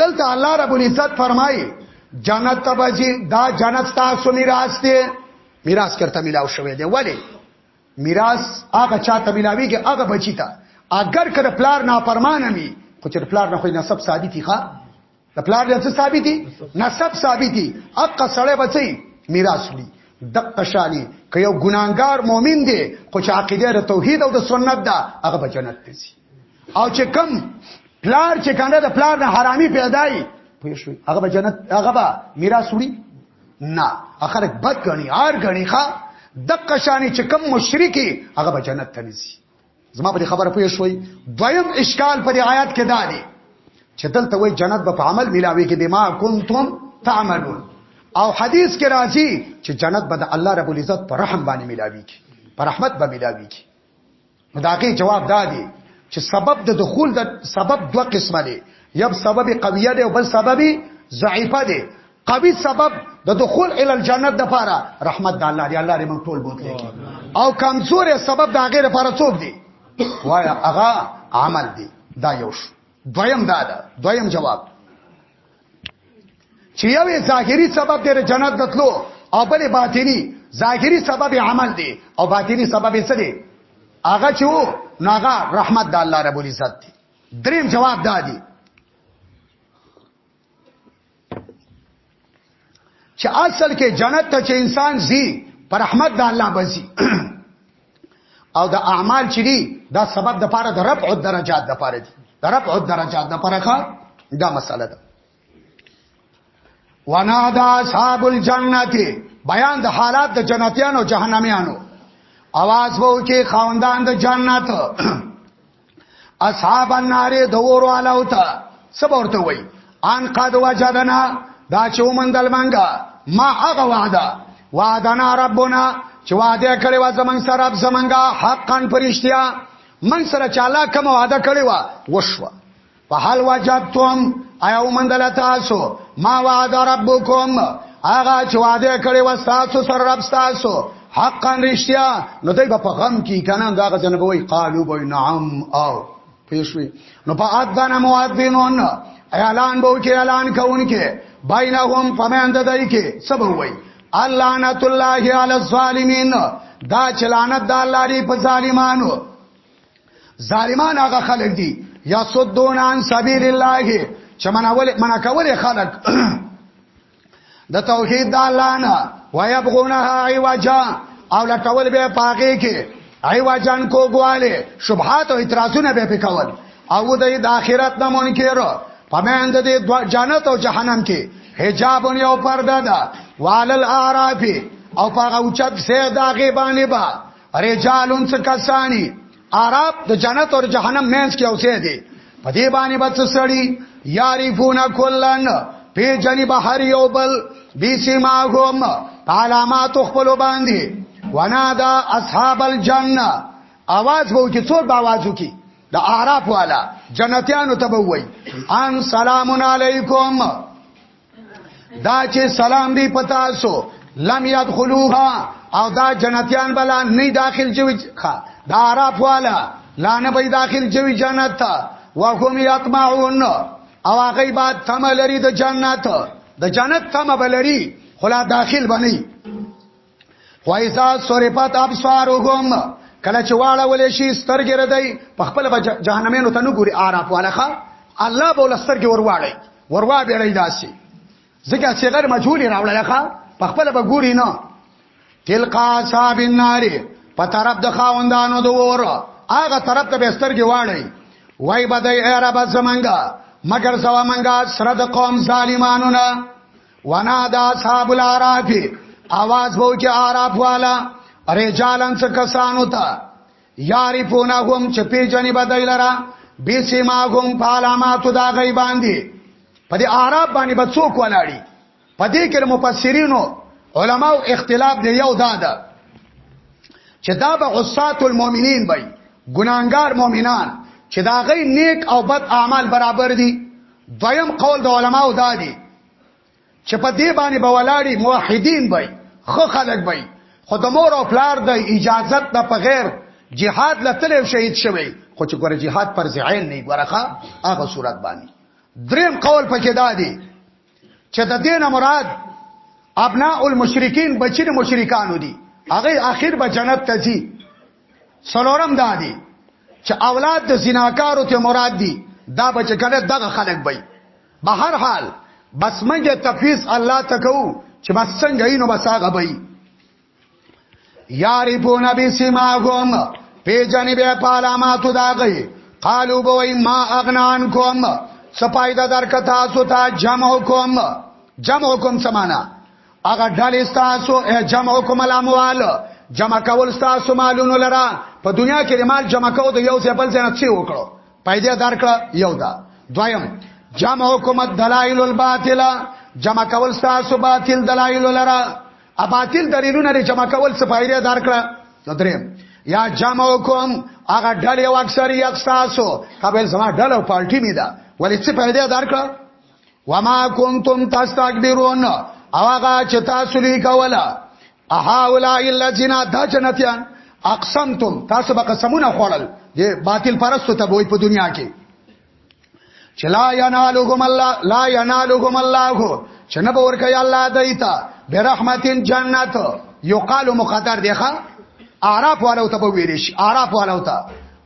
دلته الله رب العزت فرمایي جنت تبجی دا جنت تاسو میراث دی میراث کرته ملاو شوی دی ولی میراث هغه چاته ملاویږي هغه بچی ته اگر کړه پلار نافرمانه می خو چې پلار نه خو نسب ثابتي ښا د پلار د څه ثابتي نسب ثابتي اقا سړی بچي میراث لی د قشانی که یو ګناګار مؤمن دی خو چې عقیده د توحید او د سنت ده هغه به جنت ته ځي او چې کم پلار چې کنده د پلار نه حرامي پیدای پوه شو هغه به جنت هغه به میراث وړي نه اخر بد غني آر غني ښا دقه شانې چې کم مشرکی هغه به جنت ته نسی زما په خبره پوه شوي دویم اشکال په دې آیات کې دا دی چې دلته وای جنت به په عمل ملاوي کې بما کنتم تعملون او حدیث کې راځي چې جنت به د الله رب العزت پر رحم باندې ملاوي کې پر رحمت به ملاوي کې نو داګه جواب دادی چې سبب د دخول د سبب دوه قسمه دی یو سبب قویه دی او بل سبب ضعیفه دی قوی سبب د دخول ال الجنت د پاره رحمت د الله دی الله دې موږ ټول بوتل کی او کمزور سبب د غیر لپاره څوک دی وایا هغه عمل دی دا یو شو دویم دا ده دویم جواب چې یو ظاهری سبب دی جنت دتلو او بل باطنی ظاهری سبب عمل دی او باطنی سبب څه دی هغه چې وو ناغه رحمت د الله رب العزت دی دریم جواب دادی چې اصل کې جنت ته چې انسان زی پر رحمت د الله بزي او د اعمال چې دي دا سبب د پاره د رفع درجات د پاره دي د رفع درجات د پاره ښه دا مسله ده ونادى اصحاب الجنه بیان د حالات د جنتیانو جهنميانو आवाज وو کې خاوندان د جنت اصحاب النار دور علاو ته صبرته وای ان قد وجدنا دا چې ومندل منګه ما هغه وعده وعدنا ربنا چې وعده کړې و زمنګ سره رب زمنګا حقا پرشتیا من سره چاله کوم وعده کړې و وشوه فهل وجدتم ایا ومندل تاسو ما وعد ربکم هغه چې وعده کړی و تاسو سره رب تاسو حقا رښتیا نو دوی په غم کې کنه دا غزنه به وي قالو به نعم او پیښوي نو په اذن مؤذنون اعلان به کې اعلان کوونکې بینهم فمند دای کې سبا وای الله نت الله علی الظالمین دا چلانت د الله لري په ظالمانو ظالمان هغه خلک دي یا صدون عن سبیل الله چې منول منا کول خلک د توحید د الله نه ويبغونها عوجا او لټول به پاګه کې عوجان کوګواله شبهات او اعتراضونه به پکول او د اخرت نه منکر پمند د جنت او جهنم کې حجاب یو پرده ده والل اعراف او پاګه اوچت سه داګه باندې با رجالون څه کسانی عرب د جنت او جهنم مینس کې اوسې دي په دې باندې بچ سړی یعرفون کلن پی جنی بحر یو بل بی سیما هم علامات خپل باندې ونا دا اصحاب الجنه आवाज وو چې څوک باواز وکي د اعراف والا جنتیانو ته وای ان سلام علیکم دا چې سلام دی پتا سو لم يدخلوها او دا جنتیان بلا نه داخل چوي ښا دا عرب والا لا نه به داخل چوي جنت ته وهم يطمعون او هغه بعد تم لري د جنت د جنت تم بلري خلا داخل بني وایزا سورپات ابصارهم کله چې واړه ولې شي سترګې ردی په خپل جهنمینو ته نه ګوري عارف والخه الله بوله سترګې ورواړي وروا بیړې داسي ځکه چې غیر مجهول راوړلخه په خپل به ګوري نه تلقا صاحب النار په طرف د خاوندانو د ور هغه طرف ته به سترګې واړي وای بدای عرب زمنګا مگر زوا منګا سره د قوم ظالمانو نه ونا دا اصحاب العراف आवाज وو کې عراف والا رجالن څخه کسانو ته یعرفونا هم چې پیجنې بدای لرا به سیما هم په علاماتو دا غي باندې په دې عرب باندې به څوک ولاړي په دې کې مفسرینو علماو اختلاف دی یو دا ده چې دا به عصات المؤمنین وي ګناهګار مؤمنان چې دا غي نیک او بد اعمال برابر دي دویم قول د علماو دا دي چې په دې باندې به ولاړی موحدین وي خو خلک وي خو د مور او پلار د اجازت نه په غیر جهاد لتل او شهید شوی خو چې ګوره جهاد پر ځعین نه ګورخه هغه صورت باندې دریم قول پکې دا دی چې د دینه مراد ابناء المشرکین بچی د مشرکانو دي هغه اخر به جنت ته ځي سلورم دا دي چې اولاد د زناکارو ته مراد دي دا به چې کله دغه خلک وي به هر حال بس منګه تفیس الله تکو چې بس څنګه یې نو بس هغه وي یعرفون بسماهم پیجنې به په علاماتو دا غي قالو بوي ما اغنان کوم سپایده درک تاسو ته جمع کوم جمع کوم سمانا اغه ډلې تاسو جمع کوم الاموال جمع کول تاسو مالونو لرا په دنیا کې مال جمع کو د یو ځبل ځنه څه وکړو پیدا درک یو دا دویم جمع کوم دلایل الباطله جمع کول تاسو باطل دلایل لرا اباطل دلیلونه لري جمع کول څه فائدې دار کړه نو دریم یا جمع کوم هغه ډلې او اکثریت تاسو قبل زما ډله او پارټي می ده ولې څه پیدا درکړه وما کنتم تستكبرون او هغه چې تاسو لې کوله احاولا الا جنا د جنتیان اقسمتم تاسو به قسمونه خوړل دې باطل پرستو ته وای په دنیا کې چې لا ینالهم الله لا ینالهم الله چې نه باور کوي الله دایتا برحمتین جنت یقال مقدر دیخه اعراف والو ته ویل شي اعراف والو ته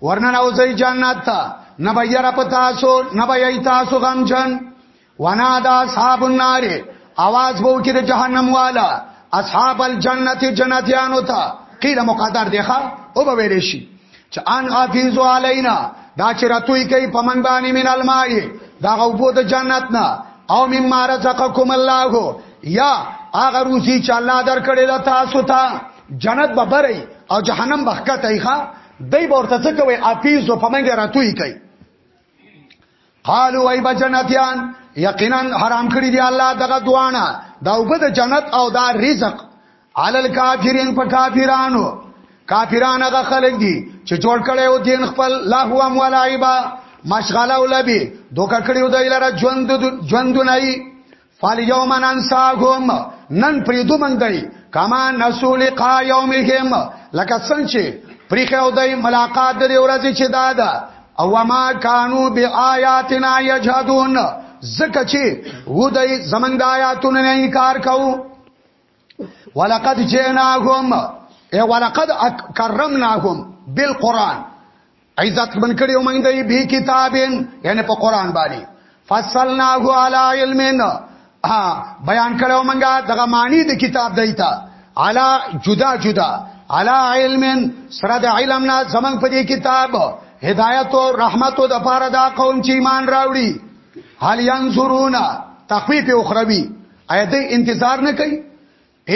ورننه اوځي جنت ته نه به یې را پتا سو نه به یې تاسو غمجن ونادا اصحاب النار आवाज وو کې د جهنم والا اصحاب الجنت جنتیانو ته قیل مقدر دیخه او به ویل شي چې ان حافظ علینا دا چې راتوي کوي په من باندې من المای دا غوبو د جنت نه او مما رزقکم الله یا هغه روزي چې الله درکړي دا تاسو ته جنت به بری او جهنم بخکته ایخه دای ورته څه کوي حافظ په منګه راتوي کوي قالو ای بجنتیان یقینا حرام کړی دی الله دغه دوانا دا وبد جنت او دا رزق علل کافرین په کافرانو کافرانو هغه خلک دي چې جوړ کړي او دین خپل لا هو ام ولایبا مشغله ولبي دوکه کړیو د لاره ژوند ژوند نه فالیوم ننساهم نن پریدو من دی کما نسو لقا یومهم لکه څنګه چې پریخه او دای ملاقات د ورځې چې دا ده او ما کانو بی آیاتنا یجهدون زکه چې و دای زمنګ د آیاتونو نه انکار کوو ولقد جئناهم اے ولقد کرمناهم بالقران عزت بن کړیو موږ دی به کتابین یعنی په قران باندې فصلناه علی علمنا ها بیان کړو موږ دغه معنی د کتاب دیتا علی جدا جدا علی علم سره د علم نه زمنګ په دې کتاب هدایت او رحمت او د پاره دا قوم چې ایمان راوړي هل ينظرون تخفیف اخروی ایا دې انتظار نه کوي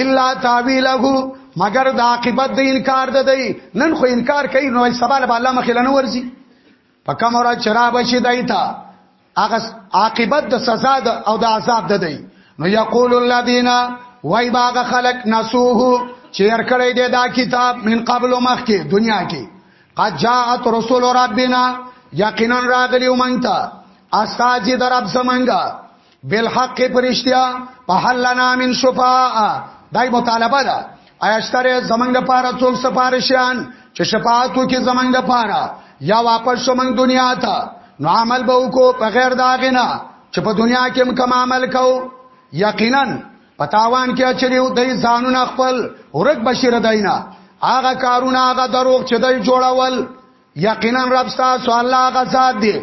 الا تعویله مگر د عاقبت د انکار د دی نن خو انکار کوي نو سبا له الله مخې لنه ورزي پکم اور چرابه شي دایتا هغه عاقبت د سزا د او د عذاب د دی نو یقول الذین وای باغ خلق نسوه چیر کړی دی دا کتاب من قبل مخکې دنیا کې قد جاءت رسول ربنا یقینا راغلی ومنتا استاجی در رب زمنګا بالحق پرشتیا په حل لنا من شفاء دای مطالبه ده ایشتره زمنګ د پاره څوک سفارشان چې شفاعت وکي زمنګ د پاره یا واپس شومنګ دنیا ته نو عمل به وکړو په غیر داغینا چې په دنیا کې کوم عمل کو یقینا پتاوان کې چلیو دای ځانونه خپل ورک بشیر داینا هغه کارونه هغه دروغ چې دای جوړول یقینا رب تاسو الله غزاد دی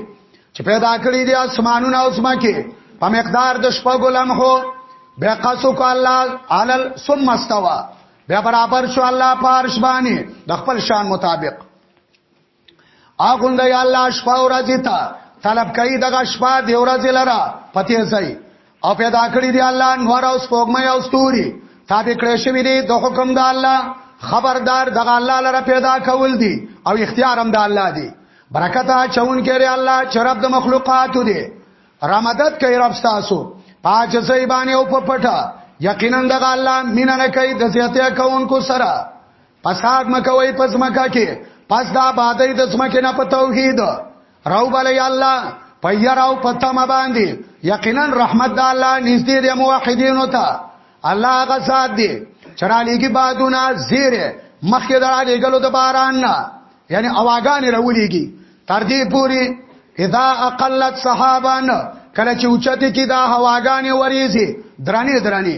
چې پیدا کړی دی اسمانونه او زمکه په مقدار د شپږو لمحو بیا قصو کو الله علل ثم استوا بیا برابر شو الله پارش باندې د خپل شان مطابق اغوند یا الله شپه او ورځ ته طلب کوي دغه شپه دی ورځ لره پته ځای او پیدا کړی دی الله انوار او سپوږمۍ او ستوري تابع کړی شوی دی د حکم د الله خبردار د الله لپاره پیدا کول دي او اختیار هم د الله دی برکت چون کړي الله چې رب د مخلوقات دی رمضان کوي رب تاسو پاج زیبانه او په پټه یقینا د الله مینا نه کوي د زیاته کوونکو سره فساد مکوي پس مکه کې پس دا بادې د سمکه نه په توحید راو بل یا الله پیراو پتما باندې یقینا رحمت د الله نږدې د موحدینو ته الله غزاد دی چرالیږي بادونه زیره مخکې دراږي غلو د باران نه یعنی اواګان راولېږي تر دې پوری اذا اقلت صحابان کله چې اوچته کې دا هواګانې وریزي درانه درانه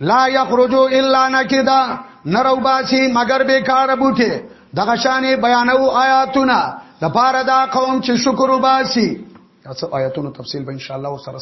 لا یخرجو الا نکدا نرو باسی مگر بیکار بوټه دغه شانې بیانو آیاتونه د پاره دا قوم چې شکر وباسي تاسو آیاتونو تفصیل به ان شاء الله سره